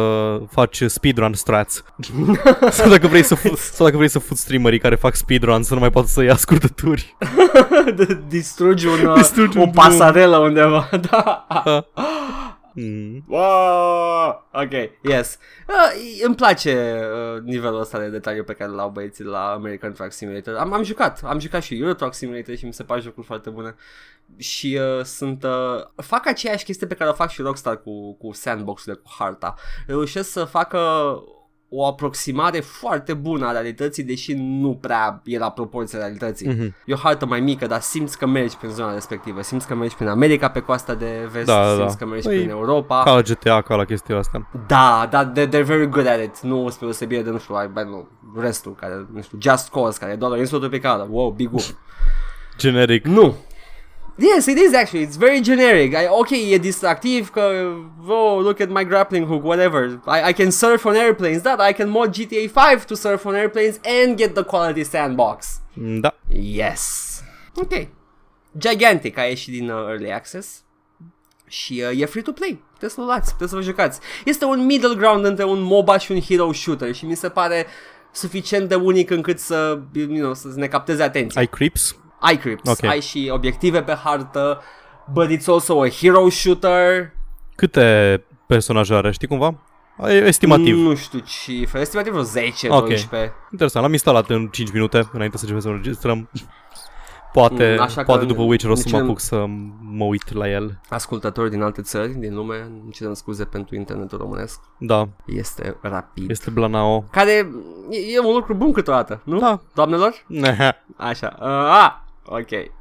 faci speedrun strats. sau, dacă vrei să fu- sau dacă vrei să fuți streamerii care fac speedrun să nu mai poată să ia scurtături. Distrugi, un, uh, Distrugi un o pasarelă undeva. da. Mm. Wow! Ok, yes. Uh, îmi place uh, nivelul ăsta de detaliu pe care l-au băieții la American Truck Simulator. Am, am jucat, am jucat și Euro Truck Simulator și mi se pare jocul foarte bune. Și uh, sunt... Uh, fac aceeași chestie pe care o fac și Rockstar cu, cu sandbox-urile, cu harta. Reușesc să facă o aproximare foarte bună a realității, deși nu prea e la proporția realității. Mhm. E o hartă mai mică, dar simți că mergi prin zona respectivă. Simți că mergi prin America pe coasta de vest, Da, da, simți da. că mergi Păi, prin Europa. Ca la GTA, ca la chestia asta. Da, da, they're, they're very good at it. Nu spre deosebire de, nu știu, ai, bă, nu, restul, care, nu știu, Just Cause, care e doar o insulă tropicală. Wow, big whoop. Generic. nu. Yes, it is actually. It's very generic. I, ok, e distractiv că, oh, look at my grappling hook, whatever. I, I can surf on airplanes. That I can mod GTA 5 to surf on airplanes and get the quality sandbox. Da. Yes. Ok. Gigantic a ieșit din uh, Early Access și uh, e free to play. Puteți să-l luați, puteți să vă jucați. Este un middle ground între un MOBA și un hero shooter și mi se pare suficient de unic încât să, you know, să ne capteze atenția. Ai creeps? Ai creeps, Ok. ai și obiective pe hartă, but it's also a hero shooter. Câte personaje are, știi cumva? E Estimativ. Nu știu cifre, estimativ vreo 10, Ok. 12. Interesant, l-am instalat în 5 minute înainte să începem să înregistrăm. Poate, Mm, așa poate că după Witcher o să nici mă în- apuc să mă uit la el. Ascultători din alte țări din lume, îmi cerem scuze pentru internetul românesc. Da, Este rapid. este Blanao. Care e, e un lucru bun câteodată, nu? Da. Doamnelor? Nehe. Așa. Uh, ah, ok.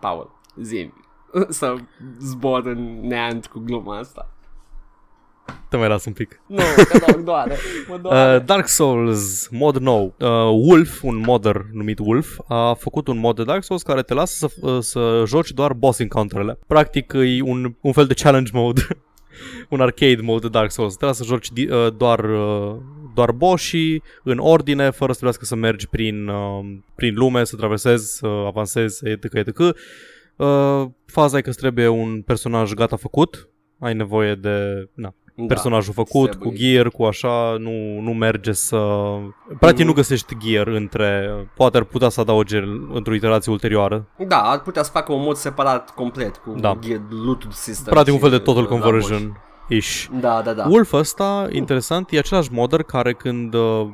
Paul, zi să zbor în neant cu gluma asta. Te mai las un pic. Nu, te dau doare. Mă doare. Uh, Dark Souls, mod nou. Uh, Wolf, un modder numit Wolf, a făcut un mod de Dark Souls care te lasă să, uh, să joci doar boss encounter-ele. Practic e un, un fel de challenge mode. un arcade mode de Dark Souls. Te lasă să joci di- uh, doar, uh, doar boss în ordine, fără să trebuiască să mergi prin, uh, prin lume, să traversezi, să avansezi, etc. etc. Uh, faza e că îți trebuie un personaj gata făcut, ai nevoie de na, Da, personajul făcut, trebuie. cu gear, cu așa, nu, nu merge să... Practic Mhm. nu găsești gear între... Poate ar putea să adauge într-o iterație ulterioară. Da, ar putea să facă un mod separat complet cu Da. gear, loot system. Practic un și, fel de total uh, conversion ish. Da, da, da. Wolf ăsta, interesant, e același modder care când uh,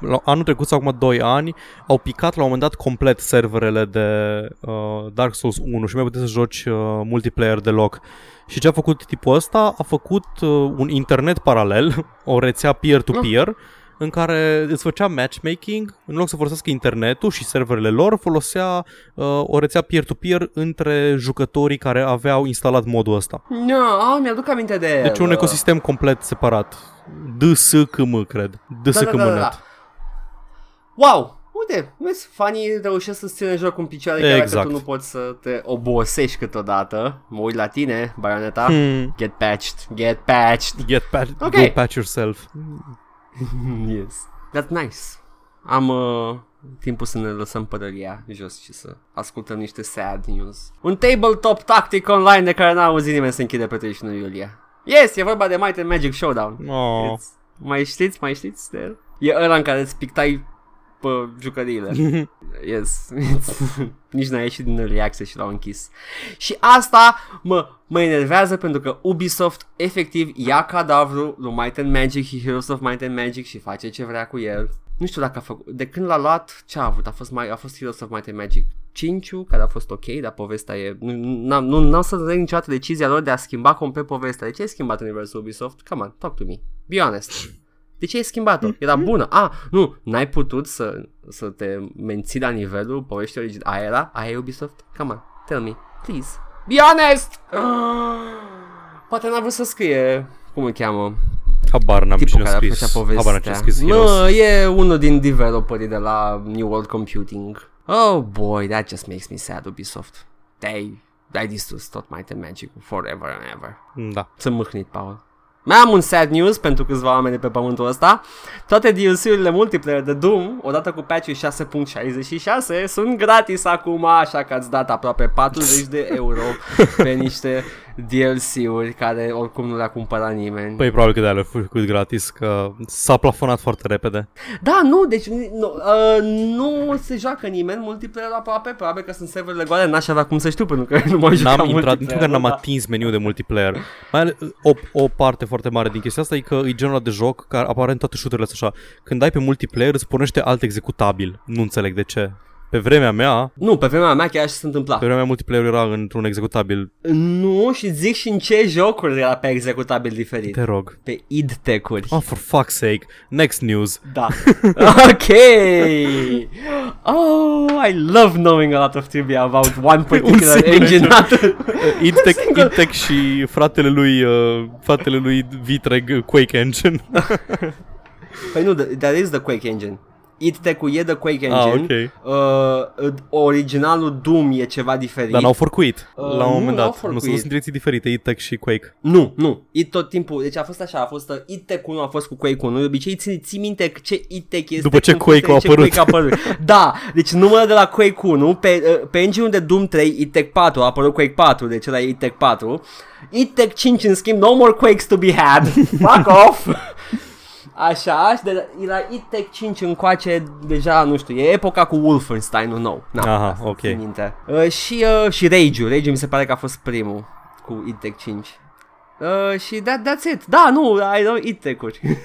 la anul trecut sau acum 2 ani au picat la un moment dat complet serverele de uh, Dark Souls 1 și mai puteai să joci uh, multiplayer deloc. Și ce a făcut tipul ăsta? A făcut uh, un internet paralel, o rețea peer-to-peer, în care îți făcea matchmaking, în loc să folosească internetul și serverele lor, folosea uh, o rețea peer-to-peer între jucătorii care aveau instalat modul ăsta. No, a, mi-aduc aminte de el. Deci un ecosistem complet separat. DSKM, cred. DSKM da, da, da, net. da. Wow! Uite, vezi, fanii reușesc să-ți țină joc în picioare chiar Exact. dacă tu nu poți să te obosești câteodată. Mă uit la tine, Bayonetta. Hmm. Get patched, get patched. Get patch, Ok. go patch yourself. yes. That's nice. Am uh, timpul să ne lăsăm pădăria jos și să ascultăm niște sad news. Un tabletop tactic online de care n-a auzit nimeni se închide pe 31 iulie. Yes, e vorba de Might and Magic Showdown. Oh. It's, mai știți, mai știți de el? E ăla în care îți pictai pe jucăriile. yes. It's, nici n-a ieșit din early access și l-au închis. Și asta mă, mă enervează pentru că Ubisoft efectiv ia cadavrul lui Might and Magic și Heroes of Might and Magic și face ce vrea cu el. Nu știu dacă a făcut, de când l-a luat, ce a avut? A fost, mai, a fost Heroes of Might and Magic 5 care a fost ok, dar povestea e... Nu, n-am, nu, n-am să înțeleg niciodată decizia lor de a schimba complet povestea. De ce ai schimbat universul Ubisoft? Come on, talk to me. Be honest. De ce ai schimbat-o? Era bună. Ah, nu, n-ai putut să, să te menții la nivelul poveștii originale. Aia era? Aia e Ubisoft? Come on, tell me, please. Be honest! Poate n-a vrut să scrie, cum îl cheamă, Habar n-am tipul cine a care scris. făcea povestea. Habar n-am cine a scris Heroes. Mă, e unul din developerii de la New World Computing. Oh boy, that just makes me sad, Ubisoft. They, they distrus tot Might and Magic forever and ever. Da. Sunt mâhnit, Paul. Mai am un sad news pentru câțiva oameni de pe pământul ăsta. Toate DLC-urile multiplayer de Doom, odată cu patch 6.66, sunt gratis acum, așa că ați dat aproape 40 de euro pe niște DLC-uri care oricum nu le-a cumpărat nimeni. Păi probabil că de alea făcut gratis, că s-a plafonat foarte repede. Da, nu, deci nu, uh, nu se joacă nimeni multiplayer aproape, probabil că sunt serverele goale, n-aș avea cum să știu pentru că nu mai jucam N-am intrat, nici multiplayer, măcar n-am da. atins meniul de multiplayer. Mai ales, o, o parte foarte mare din chestia asta e că e genul ăla de joc care apare în toate shooterile așa. Când ai pe multiplayer îți pornește alt executabil. Nu înțeleg de ce. Pe vremea mea, Nu, pe vremea mea chiar așa se întâmpla. pe vremea mea multiplayer era într-un executabil. Nu, și zic și în ce jocuri era pe executabil diferit. Te rog. Pe id tech-uri. Oh, for fuck's sake. Next news. Da. ok. Oh, I love knowing a lot of trivia about one particular singur engine. Intec, Intec și fratele lui, uh, fratele lui Vitreg uh, Quake Engine. păi nu, th- there is the Quake engine. Id tech-ul e the Quake Ah, engine. Uh, originalul Doom e ceva diferit. Dar n-au forcuit Uh, la un nu, moment n-au dat. Nu forcuit. sunt dus în direcții diferite, Intec și Quake. Nu, nu. It tot timpul, deci a fost așa, a fost uh, id 1 a fost cu Quake 1. De obicei ții, ții minte ce id este. După ce când Quake știi a ce apărut. Quake a apărut. da, deci numărul de la Quake 1, pe, uh, pe engine de Doom 3, id 4, a apărut Quake 4, deci ăla e id 4. id 5 în schimb, no more Quakes to be had. Fuck off! Așa, și de la, la id 5 încoace, deja, nu știu, e epoca cu Wolfenstein-ul nou. Na, Aha, asta ok. țin Minte. Uh, și, uh, și Rage-ul, Rage mi se pare că a fost primul cu id 5. Uh, și that, that's it. Da, nu, I know id tech-uri.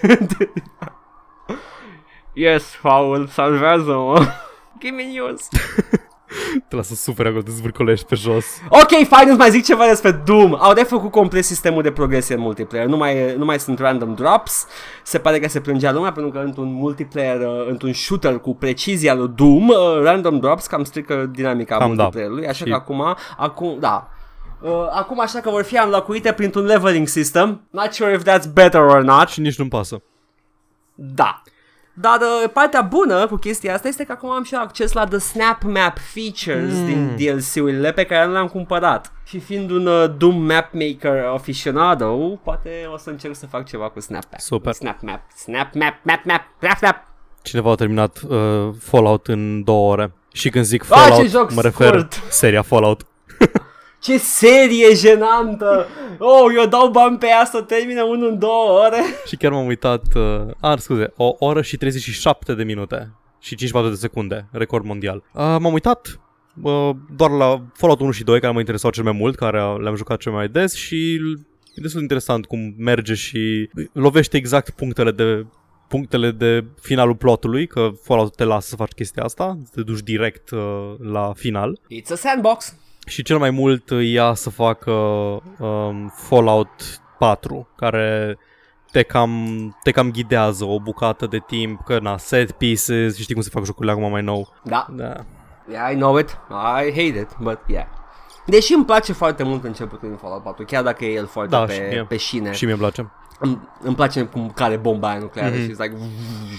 yes, Paul, salvează-mă. Give me news. Te lasă super acolo, te zvârcolești pe jos. Ok, fine, îți mai zic ceva despre Doom. Au refăcut complet sistemul de progresie în multiplayer. Nu mai, nu mai sunt random drops. Se pare că se plângea lumea pentru că într-un multiplayer, uh, într-un shooter cu precizia lui Doom, uh, random drops cam strică dinamica Cam da. multiplayerului. Așa Și- că acum, acum, da. Uh, acum așa că vor fi înlocuite printr-un leveling system. Not sure if that's better or not. Și nici nu-mi pasă. Da. Dar uh, partea bună cu chestia asta este că acum am și acces la The Snap Map features mm. din DLC-urile pe care nu le-am cumpărat. Și fiind un uh, Doom Map Maker aficionado, poate o să încerc să fac ceva cu Snap Map. Super. Snap Map, Snap Map, Map Map, Snap Map. Cineva a terminat uh, Fallout în două ore. Și când zic Ah, ce Fallout, joc mă refer scurt. seria Fallout. Ce serie jenantă! Oh, eu dau bani pe ea să termine unul în două ore. Și chiar m-am uitat, uh, a, scuze, o oră și 37 de minute și 54 de secunde, record mondial. Uh, m-am uitat uh, doar la Fallout 1 și 2, care mă interesau cel mai mult, care le-am jucat cel mai des și e destul de interesant cum merge și lovește exact punctele de punctele de finalul plotului, că Fallout te lasă să faci chestia asta, te duci direct uh, la final. It's a sandbox. Și cel mai mult ia să facă um, Fallout 4, care te cam, te cam ghidează o bucată de timp, că na, set pieces, și știi cum se fac jocurile acum mai nou. Da. Da. Yeah, I know it. I hate it, but yeah. Deși îmi place foarte mult începutul din Fallout 4, chiar dacă e el foarte Da, și pe, mie. pe șine. Și mie îmi place. Îmi, îmi place cum care bomba aia nucleară Mhm. mm-hmm. și like,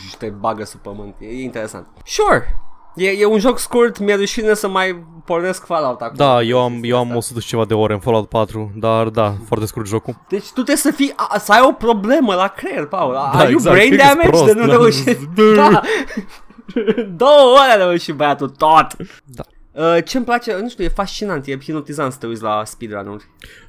și te bagă sub pământ. E interesant. Sure. E, e un joc scurt, mi-e rușine să mai pornesc Fallout acum. Da, eu am, eu am 100 și ceva de ore în Fallout 4, dar da, foarte scurt jocul. Deci tu trebuie să fii, a, să ai o problemă la creier, Paul. Da, Are you exact, brain cred că-s damage prost, de nu da. reușești? da. Două ore a reușit băiatul tot. Da. Uh, ce-mi place, nu știu, e fascinant, e hipnotizant să te uiți la speedrun-uri.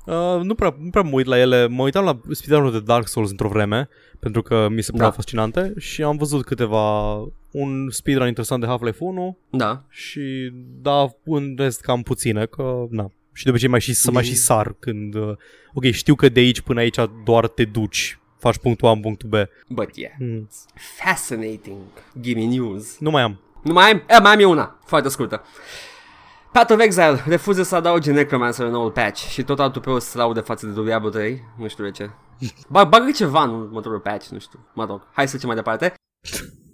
Uh, nu, prea, nu prea mă uit la ele, mă uitam la speedrun de Dark Souls într-o vreme, pentru că mi se păreau Da. fascinante și am văzut câteva, un speedrun interesant de Half-Life 1 Da. și da, în rest cam puține, că na. Și de obicei mai și, să mai și sar când, uh, ok, știu că de aici până aici doar te duci, faci punctul A în punctul B. But yeah, Mm. fascinating. Give me news. Nu mai am. Nu mai am? E, mai am eu una, foarte scurtă. Path of Exile refuză să adauge Necromancer în noul patch și tot altul pe o să laude față de Diablo 3, nu știu de ce. Bag, bagă ceva în următorul patch, nu știu, mă rog. Hai să trecem mai departe.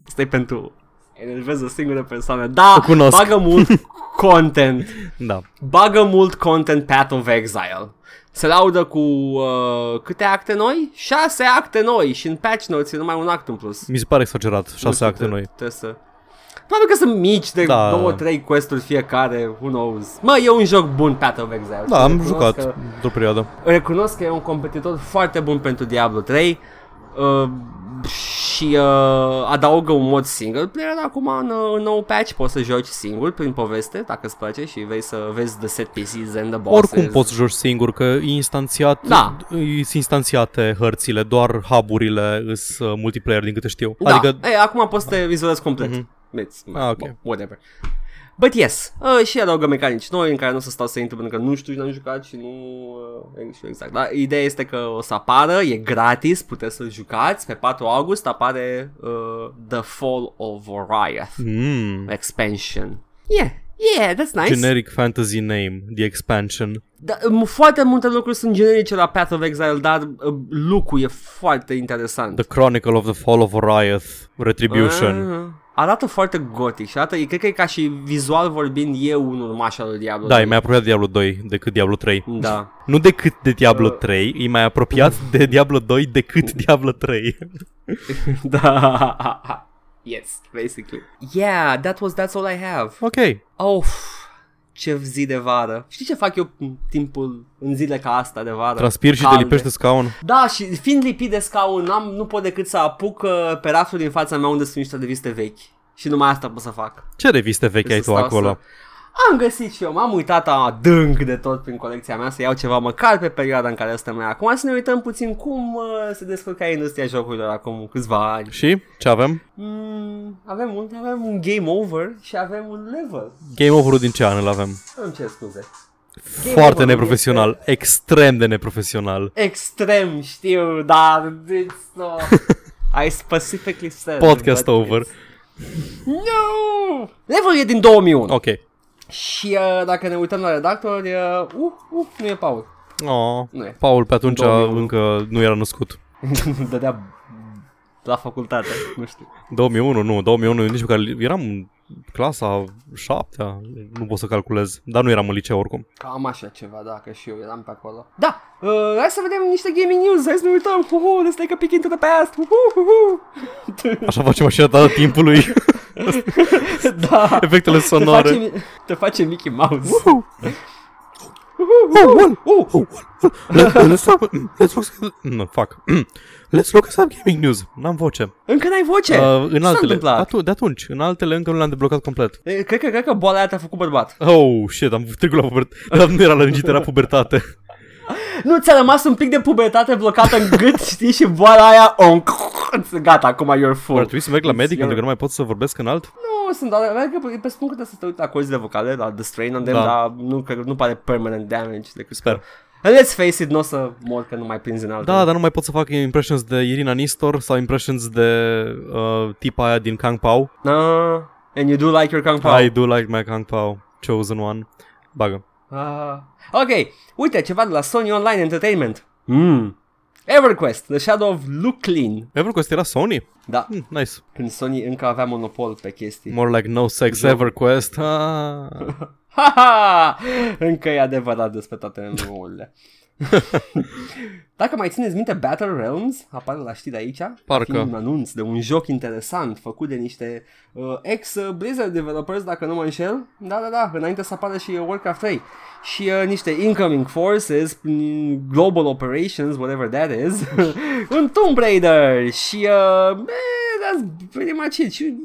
Stai pentru enervează o singură persoană. Da, O cunosc. bagă mult content. Da. Bagă mult content Path of Exile. Se laudă cu uh, câte acte noi? Șase acte noi și în patch notes e numai un act în plus. Mi se pare exagerat, Nu șase știu, acte trebuie- noi. Trebuie să... Probabil că sunt mici de Da. două, trei quest-uri fiecare, who knows. Mă, e un joc bun Path of Exile. Da, am Recunosc jucat Că, într-o perioadă. recunosc că e un competitor foarte bun pentru Diablo 3 uh, și uh, adaugă un mod single player acum în, uh, în nou patch. Poți să joci singur prin poveste, dacă îți place și vei să vezi the set pieces and the bosses. Oricum poți să joci singur, că e instanțiat, Da. e instanțiate hărțile, doar hub-urile îs uh, multiplayer din câte știu. Da, Adică, e, acum poți să te izolezi complet. Mhm. It's, Ah, ok. bon, whatever. But yes, uh, și adaugă mecanici noi în care nu o să stau să intru pentru că nu știu și n-am jucat și nu uh, știu exact. Dar ideea este că o să apară, e gratis, puteți să jucați. Pe 4 august apare uh, The Fall of Oriath mm, expansion. Yeah, yeah, that's nice. Generic fantasy name, the expansion. Da, m- foarte multe lucruri sunt generice la Path of Exile, dar uh, look-ul e foarte interesant. The Chronicle of the Fall of Oriath, Retribution. Ah, arată foarte gotic și arată, cred că e ca și vizual vorbind e un urmaș al lui Diablo Da, e 2. mai apropiat de Diablo 2 decât Diablo 3. Da. Nu decât de Diablo Uh. 3, e mai apropiat de Diablo 2 decât Diablo 3. da. Yes, basically. Yeah, that was that's all I have. ok. Oh, ce zi de vară. Știi ce fac eu în timpul, în zile ca asta de vară? Transpir și te Calde. lipești de scaun. Da, și fiind lipit de scaun, n-am, nu pot decât să apuc uh, pe raftul din fața mea unde sunt niște reviste vechi. Și numai asta pot să fac. Ce reviste vechi ai Să tu stau acolo? Să... Am găsit și eu, m-am uitat adânc de tot prin colecția mea să iau ceva măcar pe perioada în care suntem noi acum să ne uităm puțin cum uh, se descurca industria jocurilor acum câțiva ani. Și? Ce avem? Mm, avem, un, avem un game over și avem un level. Game over-ul din ce an îl avem? Îmi cer scuze. Foarte over-ul neprofesional, extrem de neprofesional. Extrem, știu, dar it's no. I specifically said. Podcast but over. it's- No! Levelul e din 2001. Ok. Și uh, dacă ne uităm la redactori, uh, uh, uh, nu e Paul. Oh, Nu e. Paul pe atunci 2001. încă nu era născut. Dădea la facultate, nu știu. 2001, nu, 2001 nici măcar eram în clasa 7 nu pot să calculez, dar nu eram în liceu oricum. Cam așa ceva, da, că și eu eram pe acolo. Da, uh, hai să vedem niște gaming news, hai să ne uităm. Uhu, let's take a peek into the past. Uhu, uhu. Așa face mașina ta a timpului, da. efectele Te sonore. face, te face Mickey Mouse. Let's look, let's look, no, fuck. Let's look at some gaming news. N-am voce. Încă n-ai voce. Uh, în Ce s-a altele, întâmplat? atu- de atunci, în altele încă nu le-am deblocat complet. E, Cred că, cred că boala aia te-a făcut bărbat. Oh, shit, am trecut la pubertate. Dar nu era la lingit, era pubertate. Nu ți-a rămas un pic de pubertate blocată în gât, știi, și boala aia, on, gata, acum you're Ar full. trebui să merg la medic It's pentru că nu mai pot să vorbesc în alt? Nu, sunt doar, cred că pe spun că trebuie să te uiți la corzile vocale, la The Strain on them, Da. dar nu, cred că nu pare permanent damage decât Sper. că- Let's face it, nu o să mor că nu mai prinzi în altă. Da, dar nu mai pot să fac impressions de Irina Nistor sau impressions de uh, tipa aia din Kang Pao. No. And you do like your Kung Pao. I do like my Kang Pao. Chosen one. Bagă. Ah. Ok, uite, ceva de la Sony Online Entertainment. Mm. EverQuest, The Shadow of Luclin. EverQuest era Sony? Da, Hmm, nice. când Sony încă avea monopol pe chestii. More like no sex Joc. EverQuest. Ah. Ha-ha! Încă e adevărat despre toate MMO-urile. Dacă mai țineți minte, Battle Realms apare la știri aici, Parcă. fiind un anunț de un joc interesant făcut de niște uh, ex-Blizzard developers, dacă nu mă înșel. Da, da, da, înainte să apară și uh, Warcraft 3. Și uh, niște incoming forces, mm, global operations, whatever that is, un Tomb Raider și uh, eh, that's pretty much it. Și,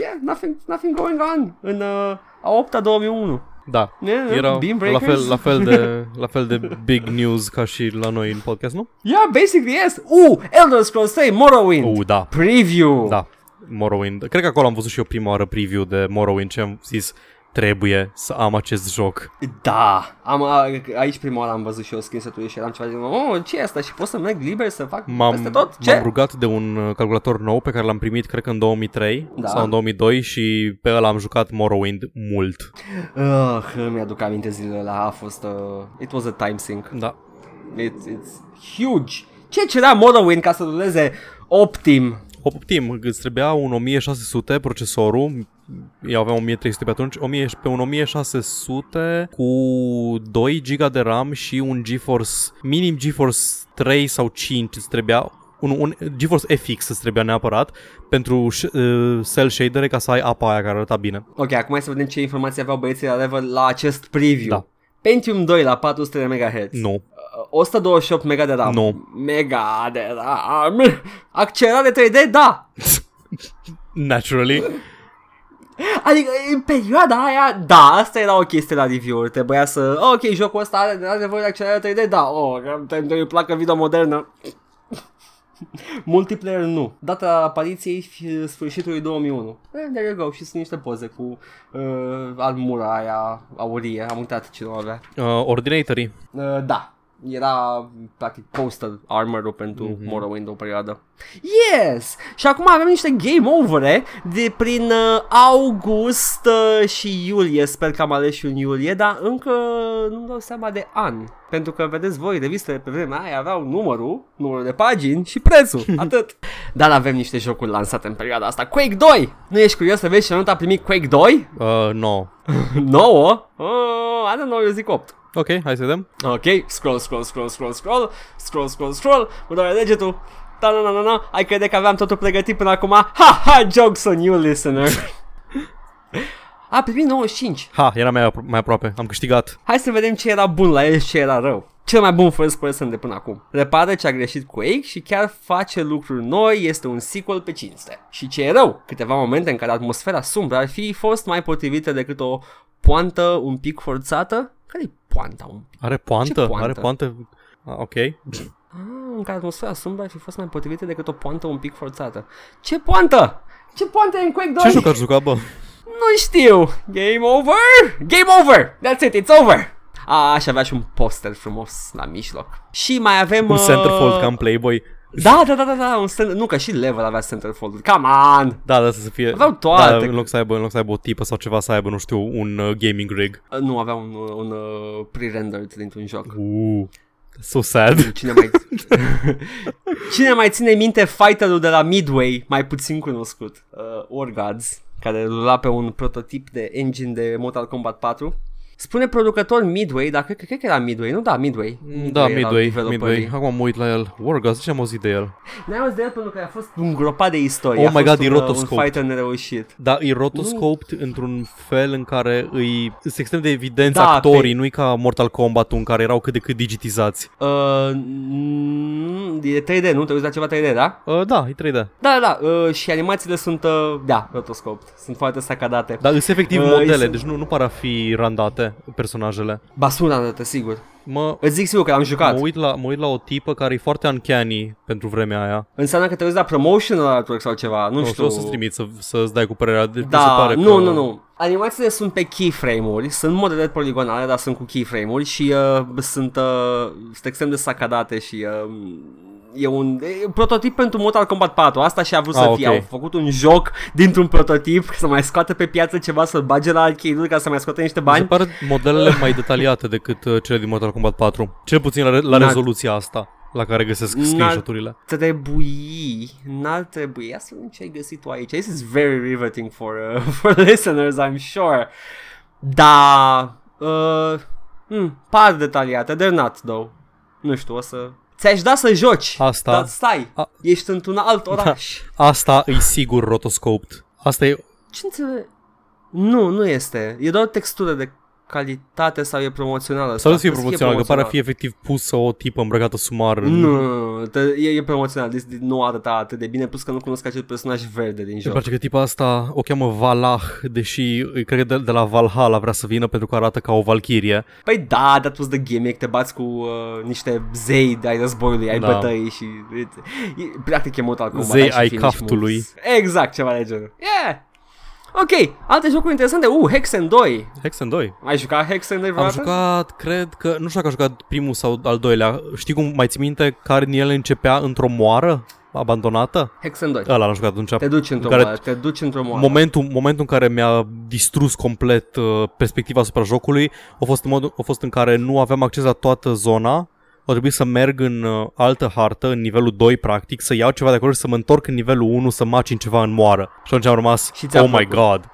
yeah, nothing, nothing going on în uh, a 8 2001. Da. Yeah, Era Beam la fel, Breakers. la, fel de, la fel de big news ca și la noi în podcast, nu? Yeah, basically yes. Uh, Elder Scrolls 3 Morrowind. Uh, da. Preview. Da. Morrowind. Cred că acolo am văzut și eu prima oară preview de Morrowind și am zis trebuie să am acest joc. Da. Am, a, aici prima oară am văzut și eu screenshot-ul și eram ceva de oh, ce e asta? Și pot să merg liber să fac peste M-am, tot? Ce? m-am rugat de un uh, calculator nou pe care l-am primit cred că în 2003 Da. sau în 2002 și pe ăla am jucat Morrowind mult. Uh, mi-aduc aminte zilele alea. A fost... Uh, it was a time sink. Da. It's, it's huge. Ce cerea Morrowind ca să ruleze optim? Optim, îți trebuia un 1600 procesorul, eu aveam 1300 pe atunci, 1000, pe un 1600 cu 2 GB de RAM și un GeForce, minim GeForce 3 sau 5 îți trebuia, un, un GeForce FX îți trebuia neapărat pentru uh, cell shadere ca să ai apa aia care arăta bine. Ok, acum hai să vedem ce informații aveau băieții la level la acest preview. Da. Pentium 2 la 400 de MHz. Nu. Uh, 128 mega de RAM. Nu. Mega de RAM. Accelerare 3D, da. Naturally. Adică în perioada aia, da, asta era o chestie la review-uri. Trebuia să, ok, jocul ăsta are, are nevoie de accelerare 3D, da, oh, că îmi placă video modernă. Multiplayer nu. Data apariției fi- sfârșitului 2001. Eh, there you go. Și sunt niște poze cu uh, armura aia aurie. Am uitat ce nu avea. Uh, Ordinatory. Uh, da. Era practic poster armor-ul pentru Mhm. mm-hmm. Morrowind o perioadă. Yes! Și acum avem niște game over de prin uh, august uh, și iulie, sper că am ales și un iulie, dar încă nu-mi dau seama de an. Pentru că, vedeți voi, revistele pe vremea aia aveau numărul, numărul de pagini și prețul, atât. Dar avem niște jocuri lansate în perioada asta. Quake 2! Nu ești curios să vezi ce notă a primit Quake 2? Uh, no. 9? Uh, I don't know, eu zic 8. Ok, hai să vedem. Ok, scroll, scroll, scroll, scroll, scroll, scroll, scroll, scroll, mă doare degetul. Da, na, na, na, na, ai crede că aveam totul pregătit până acum? Ha, ha, jokes on you, listener. A primit 95. Ha, era mai, apro- mai aproape. Am câștigat. Hai să vedem ce era bun la el și ce era rău. Cel mai bun first person de până acum. Repară ce a greșit Quake și chiar face lucruri noi, este un sequel pe cinste. Și ce e rău, câteva momente în care atmosfera sumbră ar fi fost mai potrivită decât o poantă un pic forțată. Care-i poanta un pic? Are poantă? poantă? Are poantă? Ah, ok. Ah, în care atmosfera sumbră ar fi fost mai potrivită decât o poantă un pic forțată. Ce poantă? Ce poantă e în Quake 2? Ce joc ați jucat, bă? Nu știu. Game over? Game over! That's it, it's over! A, și avea și un poster frumos la mijloc. Și mai avem... Un uh, centerfold ca în Playboy. Da, da, da, da, da, un center... Nu, că și level avea centerfold. Come on! Da, da, să fie... Aveau toate. Da, în loc să aibă, în loc să aibă o tipă sau ceva, să aibă, nu știu, un uh, gaming rig. Uh, Nu, avea un, uh, un uh, pre-rendered dintr-un joc. Uh, so sad. Cine mai... Cine mai ține minte fighterul de la Midway, mai puțin cunoscut, uh, Orgods, care rula pe un prototip de engine de Mortal Kombat 4. Spune producător Midway, dar cred, cred că era Midway, nu? Da, Midway. Da, era Midway, developerii. Midway. Acum mă uit la el. Wargas, ce am auzit de el? N-ai auzit de el pentru că a fost un gropat de istorie. Oh a my fost God, e un, uh, un rotoscoped. fighter nereușit. Da, e rotoscoped într-un fel în care îi sunt extrem de evidenți Da, actorii, nu-i ca Mortal Kombat în care erau cât de cât digitizați. Uh, mm, e 3D, nu? Te uiți la ceva 3D, da? Uh, da, e 3D. Da, da, da. Uh, și animațiile sunt, uh, da, rotoscoped. Sunt foarte sacadate. Dar sunt efectiv Uh, modele, sunt- deci nu, nu par a fi randate personajele. Basura dată, sigur. Mă, Îți zic sigur că am jucat. mă, uit la, mă uit la o tipă care e foarte uncanny pentru vremea aia. Înseamnă că te uiți la promotional artwork sau ceva, nu Nu știu. o să-ți trimit să, să-ți dai cu părerea. Deci mi se Da, pare nu, că... nu, nu. Animațiile sunt pe keyframe-uri, sunt modele poligonale, dar sunt cu keyframe-uri și uh, sunt, uh, sunt extrem de sacadate și uh, e un, e un prototip pentru Mortal Kombat 4, asta și-a vrut Ah, să ok. fie. Au făcut un joc dintr-un prototip să mai scoate pe piață ceva, să-l bage la arcade ca să mai scoate niște Mi se bani. pare modelele mai detaliate decât uh, cele din Mortal Kombat 4. Cel puțin la, re- la N-ar- rezoluția asta la care găsesc N-ar- screenshot-urile. Trebui, n-ar trebui, ia să vedem ce ai găsit tu aici. This is very riveting for, uh, for listeners, I'm sure. Da, uh, hmm, par detaliate, they're not though. Nu știu, o să... Ți-aș da să joci, Asta- dar stai, A- ești într-un alt oraș. Asta e sigur rotoscoped. Asta e... Ce înțeleg? Nu, nu este. E doar o textură de calitate sau e promoțională. Sau nu fie Trebuie să promoțional, că pare a promoțională. fi efectiv pusă o tipă îmbrăcată sumar. în- Nu, nu, nu, te- e, e promoțional, deci nu arăta atât de bine, plus că nu cunosc acel personaj verde din Îmi joc. place că tipa asta o cheamă Valah, deși cred că de, de la Valhalla vrea să vină pentru că arată ca o valchirie. Păi da, that was the gimmick, te bați cu uh, niște zei ai războiului, ai Da. bătăi și... E, practic e Mortal Kombat. Zei ai și ai finish caftului. moves. Exact, ceva de genul. Yeah! Ok, alte jocuri interesante. Uh, Hexen 2. Hexen 2. Ai jucat Hexen 2 Am vreodată? jucat, cred că, nu știu dacă am jucat primul sau al doilea. Știi cum mai ții minte care din ele începea într-o moară abandonată? Hexen 2. Ăla l-am jucat atunci. Te duci într-o care- moară, te duci într-o moară. Momentul, momentul în care mi-a distrus complet uh, perspectiva asupra jocului a fost, în modul, a fost în care nu aveam acces la toată zona a trebuit să merg în uh, altă hartă, în nivelul 2 practic, să iau ceva de acolo și să mă întorc în nivelul 1 să macin ceva în moară. Și atunci am rămas, Și ți-a oh my plăcut. god,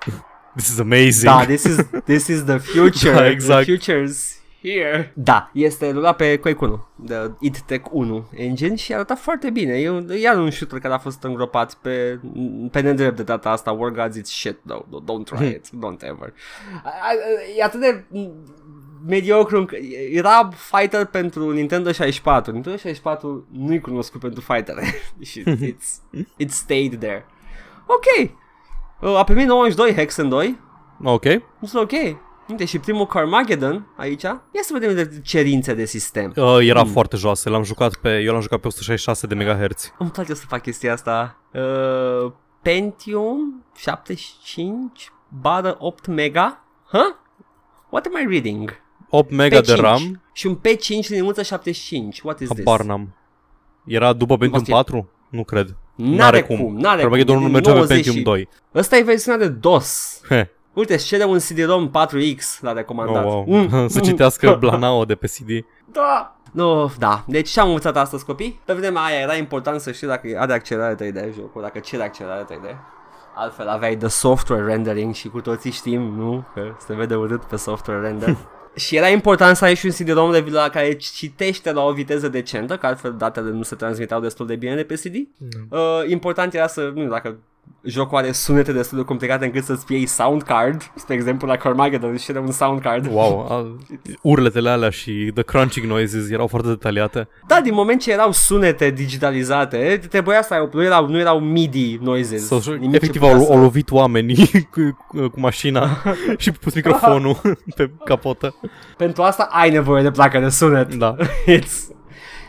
this is amazing. Da, this is, this is the future. Da, exact. The future's here. Da, este rulat pe Quake 1, de id Tech 1 engine și arată foarte bine. E un, iar un shooter care a fost îngropat pe, pe nedrept de data asta. War Gods, it's shit, though. Don't try it. Don't ever. A- a- E atât de mediocru încă- era fighter pentru Nintendo 64 Nintendo 64 nu-i cunoscut pentru fighter și it's, it stayed there ok Uh, a primit 92 Hexen 2 Ok. nu ok. Uite, și primul Carmageddon aici. Ia să vedem de cerințe de sistem. Uh, era foarte joasă, l-am jucat pe, eu l-am jucat pe 166 de MHz. Îmi place să fac chestia asta. Uh, Pentium 75 bară 8 mega? Huh? What am I reading? 8 mega de P5 RAM, și un P5 liniuță 75. What is this? habar n-am. Era după Pentium Asta e- 4? Nu cred. N-are cum, n-are Armageddon cum. nu E mergea pe 90 Pentium și- 2. Ăsta e versiunea de DOS. He. Uite, îți cere un CD-ROM 4X la recomandat. Oh, wow. Mm, Să mm. citească Blanao de pe CD. Da. Nu, da. Deci ce am învățat astăzi, copii? Pe vremea aia era important să știi dacă are accelerare 3D jocul, dacă cere accelerare 3D. Altfel aveai de software rendering și cu toții știm, nu? Că se vede urât pe software render. și era important să ai și un CD-ROM de la care citește la o viteză decentă, că altfel datele nu se transmiteau destul de bine de pe CD. Uh, important era să, nu știu, dacă jocul are sunete destul de complicate încât să-ți iei sound card, spre exemplu la Carmageddon și un sound card. Wow, a, urletele alea și the crunching noises erau foarte detaliate. Da, din moment ce erau sunete digitalizate, trebuia să ai, nu erau, nu erau MIDI noises. Sau, Nimic efectiv ce putea au, să- au lovit oamenii cu, cu, cu mașina și pus microfonul pe capotă. Pentru asta ai nevoie de placă de sunet. Da. It's...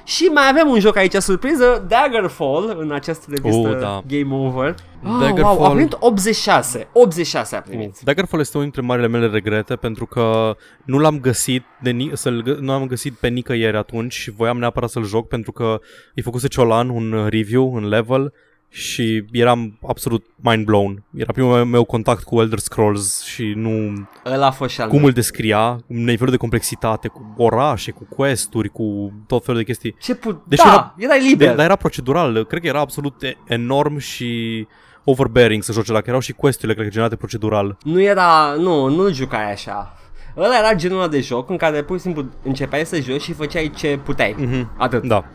Și mai avem un joc aici surpriză, Daggerfall, în această revistă Oh, da. Game Over. Oh, Daggerfall- Wow, a primit 86. 86 a primit. Daggerfall este unul dintre marile mele regrete pentru că nu l-am găsit de ni- să-l, gă- nu l-am găsit pe nicăieri atunci și voiam neapărat să-l joc pentru că îi făcuse Ciolan un review, un level și eram absolut mind blown. Era primul meu contact cu Elder Scrolls și nu Ăla a fost și al cum meu. îl descria, nivelul de complexitate, cu orașe, cu quest-uri, cu tot felul de chestii. Ce put... Deși da, era- era, De, liber. dar era procedural, cred că era absolut e- enorm și overbearing să joci la că erau și quest-urile, cred că generate procedural. Nu era, nu, nu jucai așa. Ăla era genul ăla de joc în care pur și simplu începeai să joci și făceai ce puteai. Mhm. Atât. Da.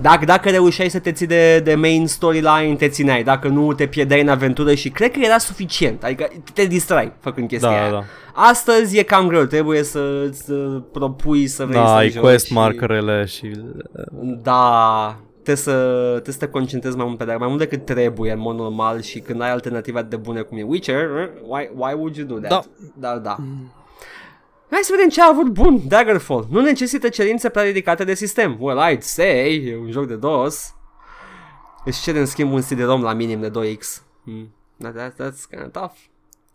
Dacă, dacă reușeai să te ții de, de main storyline, te țineai. Dacă nu, te pierdeai în aventură și cred că era suficient. Adică te distrai făcând chestia Da, aia. da. Astăzi e cam greu. Trebuie să, să propui să vrei Da, să ai joci quest și- markerele și... Da, trebuie să, trebuie să te concentrezi mai mult pe dar mai mult decât trebuie în mod normal și când ai alternative atât de bune cum e Witcher, why, why would you do that? Da. Da, da. Hai să vedem ce a avut bun Daggerfall. Nu necesită cerințe prea ridicate de sistem. Well, I'd say, e un joc de DOS. Își cere în schimb un CD-ROM la minim de 2X. Hmm. That, that, that's kind of tough.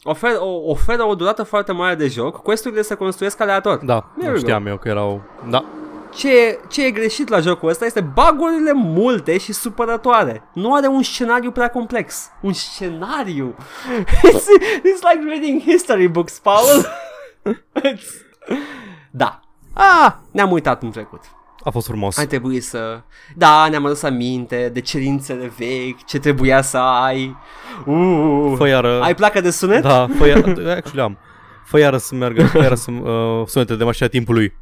Ofer, o, oferă o durată foarte mare de joc, questurile se construiesc aleator. Da, There nu we știam eu că erau... Da, Ce, ce e greșit la jocul ăsta este bagurile multe și supărătoare. Nu are un scenariu prea complex. Un scenariu? It's, it's like reading history books, Paul. It's- da. Ah, ne-am uitat în trecut. a fost frumos. Ai trebuit să... Da, ne-am adus aminte de cerințele vechi, ce trebuia să ai. Uh, Fă iară... ai placă de sunet? Da, fă iară... Actually am. Fă iară să meargă, fă iară să... Uh, sunete de mașina timpului.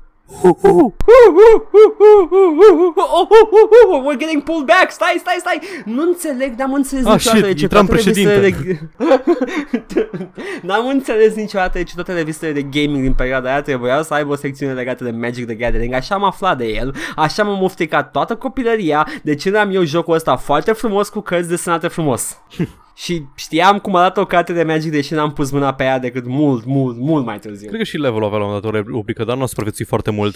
We're getting pulled back, stai, stai, stai. Nu înțeleg, n-am înțeles Ah, niciodată shit, de ce intram toate președinte. revistele de... N-am înțeles niciodată de ce toate revistele de gaming din perioada aia trebuiau să aibă o secțiune legată de Magic the Gathering. Așa am aflat de el, așa m-am ofticat toată copilăria De ce n-am eu jocul ăsta foarte frumos cu cărți desenate frumos Și știam cum arată o carte de Magic deși n-am pus mâna pe ea decât mult, mult, mult mai târziu Cred că și levelul avea la un moment dat o rubrică, dar nu a supraviețuit foarte mult.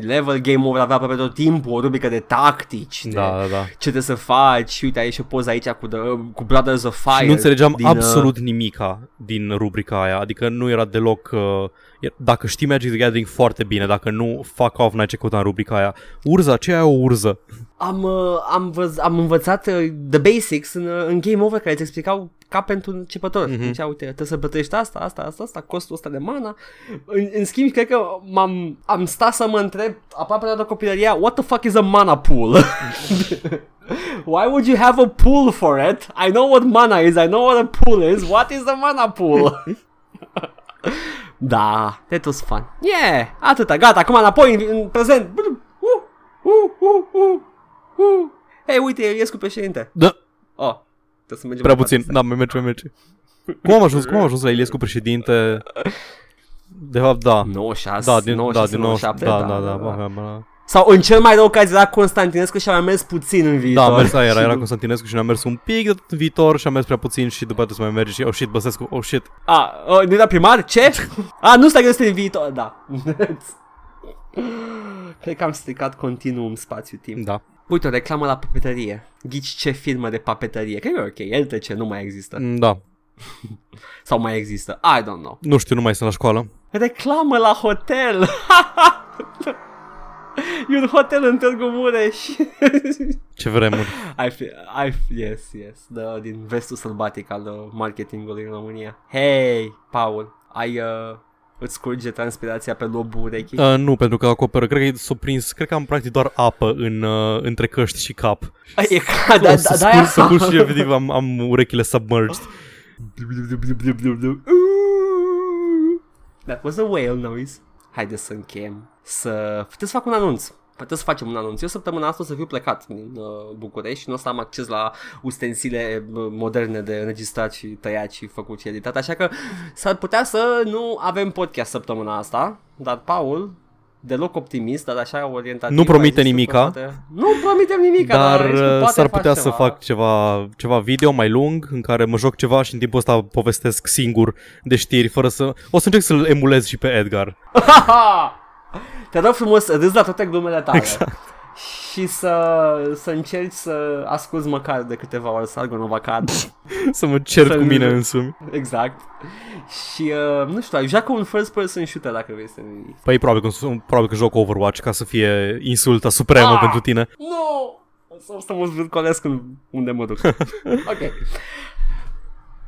Level Game Over avea aproape tot timpul o rubrică de tactici de Da, da, da. ce trebuie să faci și uite aici și o poză aici cu, the, cu Brothers of Fire Și nu înțelegeam din, uh, absolut nimica din rubrica aia, adică nu era deloc... Uh, e- dacă știi Magic the Gathering foarte bine, dacă nu, fuck off, n-ai ce căuta în rubrica aia. Urza, ce e o urză? am, uh, am, văz, am învățat uh, the basics în, uh, în Game Over care îți explicau ca pentru începător. Mhm. Mm-hmm. Zicea, uite, trebuie să plătești asta, asta, asta, asta, costul ăsta de mana. În, în schimb, cred că m-am, am stat să mă întreb aproape toată copilăria, what the fuck is a mana pool? Why would you have a pool for it? I know what mana is, I know what a pool is. What is a mana pool? da, that was fun. Yeah, atâta, gata, acum înapoi în, în prezent. Uh, uh, uh, uh, uh. Hei, uite, Iliescu președinte. Da, Oh, trebuie să mergem prea mai puțin. departe. Da, mai merge, mai merge. Cum am ajuns, cum am ajuns la Iliescu președinte? De fapt, da. 96, Da, din, 96, da, din 97, 97, da, da, da, da, da. Sau în cel mai rău caz era Constantinescu și a mai mers puțin în viitor. Da, a mers, aia era, Și era du- Constantinescu și ne-a mers un pic de tot în viitor și a mers prea puțin și după aceea să mai merge și oh shit, Băsescu, oh shit. A, o, nu era primar? Ce? A, nu stai că este în viitor, da. Cred că am stricat continuum spațiu-timp. Da. Uite, o reclamă la papetărie. Ghici ce firmă de papetărie. Cred că e ok, LTC nu mai există. Mm, Da. Sau mai există? I don't know. Nu știu, nu mai sunt la școală. Reclamă la hotel! e un hotel în Târgu Mureș. Ce vremuri. I feel, I, yes, yes, the, din vestul sălbatic al uh, marketingului în România. Hey, Paul, ai, uh, îți scurge transpirația pe lobul urechii? Uh, nu, pentru că acoperă, cred că s-o prins, cred că am practic doar apă în, uh, între căști și cap. E ca, da, O să da, spun, da, să pun și efectiv am, am urechile submerged. That was a whale noise. Haideți să încheiem. Să... Puteți să fac un anunț. Puteți să facem un anunț. Eu săptămâna asta o să fiu plecat din uh, București și nu o să am acces la ustensile uh, moderne de înregistrat și tăiat și făcut și editat, așa că s-ar putea să nu avem podcast săptămâna asta, dar Paul, deloc optimist, dar așa orientat. Nu promite nimica. Nu promitem nimica, Dar dar, uh, poate s-ar faci putea ceva. să fac ceva, ceva video mai lung în care mă joc ceva și în timpul ăsta povestesc singur de știri fără să... O să încerc să-l emulez și pe Edgar. Te rog frumos, râzi la toate glumele tale. Exact. Și să, să încerci să asculti măcar de câteva ori Sargonova Card. să mă cer Să- cu mine însumi. exact. Și, uh, nu știu, joacă un first person shooter dacă vrei să ne Păi probabil că, probabil că joc Overwatch ca să fie insulta supremă Ah! pentru tine. Nu! O să, o să mă zvârcolesc în unde mă duc. ok.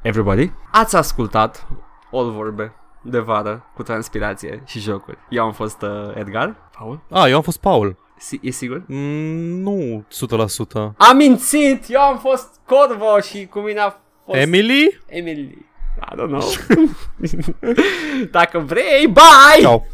Everybody, ați ascultat All Vorbe de vară cu transpirație și jocuri. Eu am fost uh, Edgar. Paul? Ah, eu am fost Paul. Si- e sigur? Mm, nu 100%. Am mințit! Eu am fost Corvo și cu mine a fost Emily? Emily. I don't know. Dacă vrei, bye! Ciao.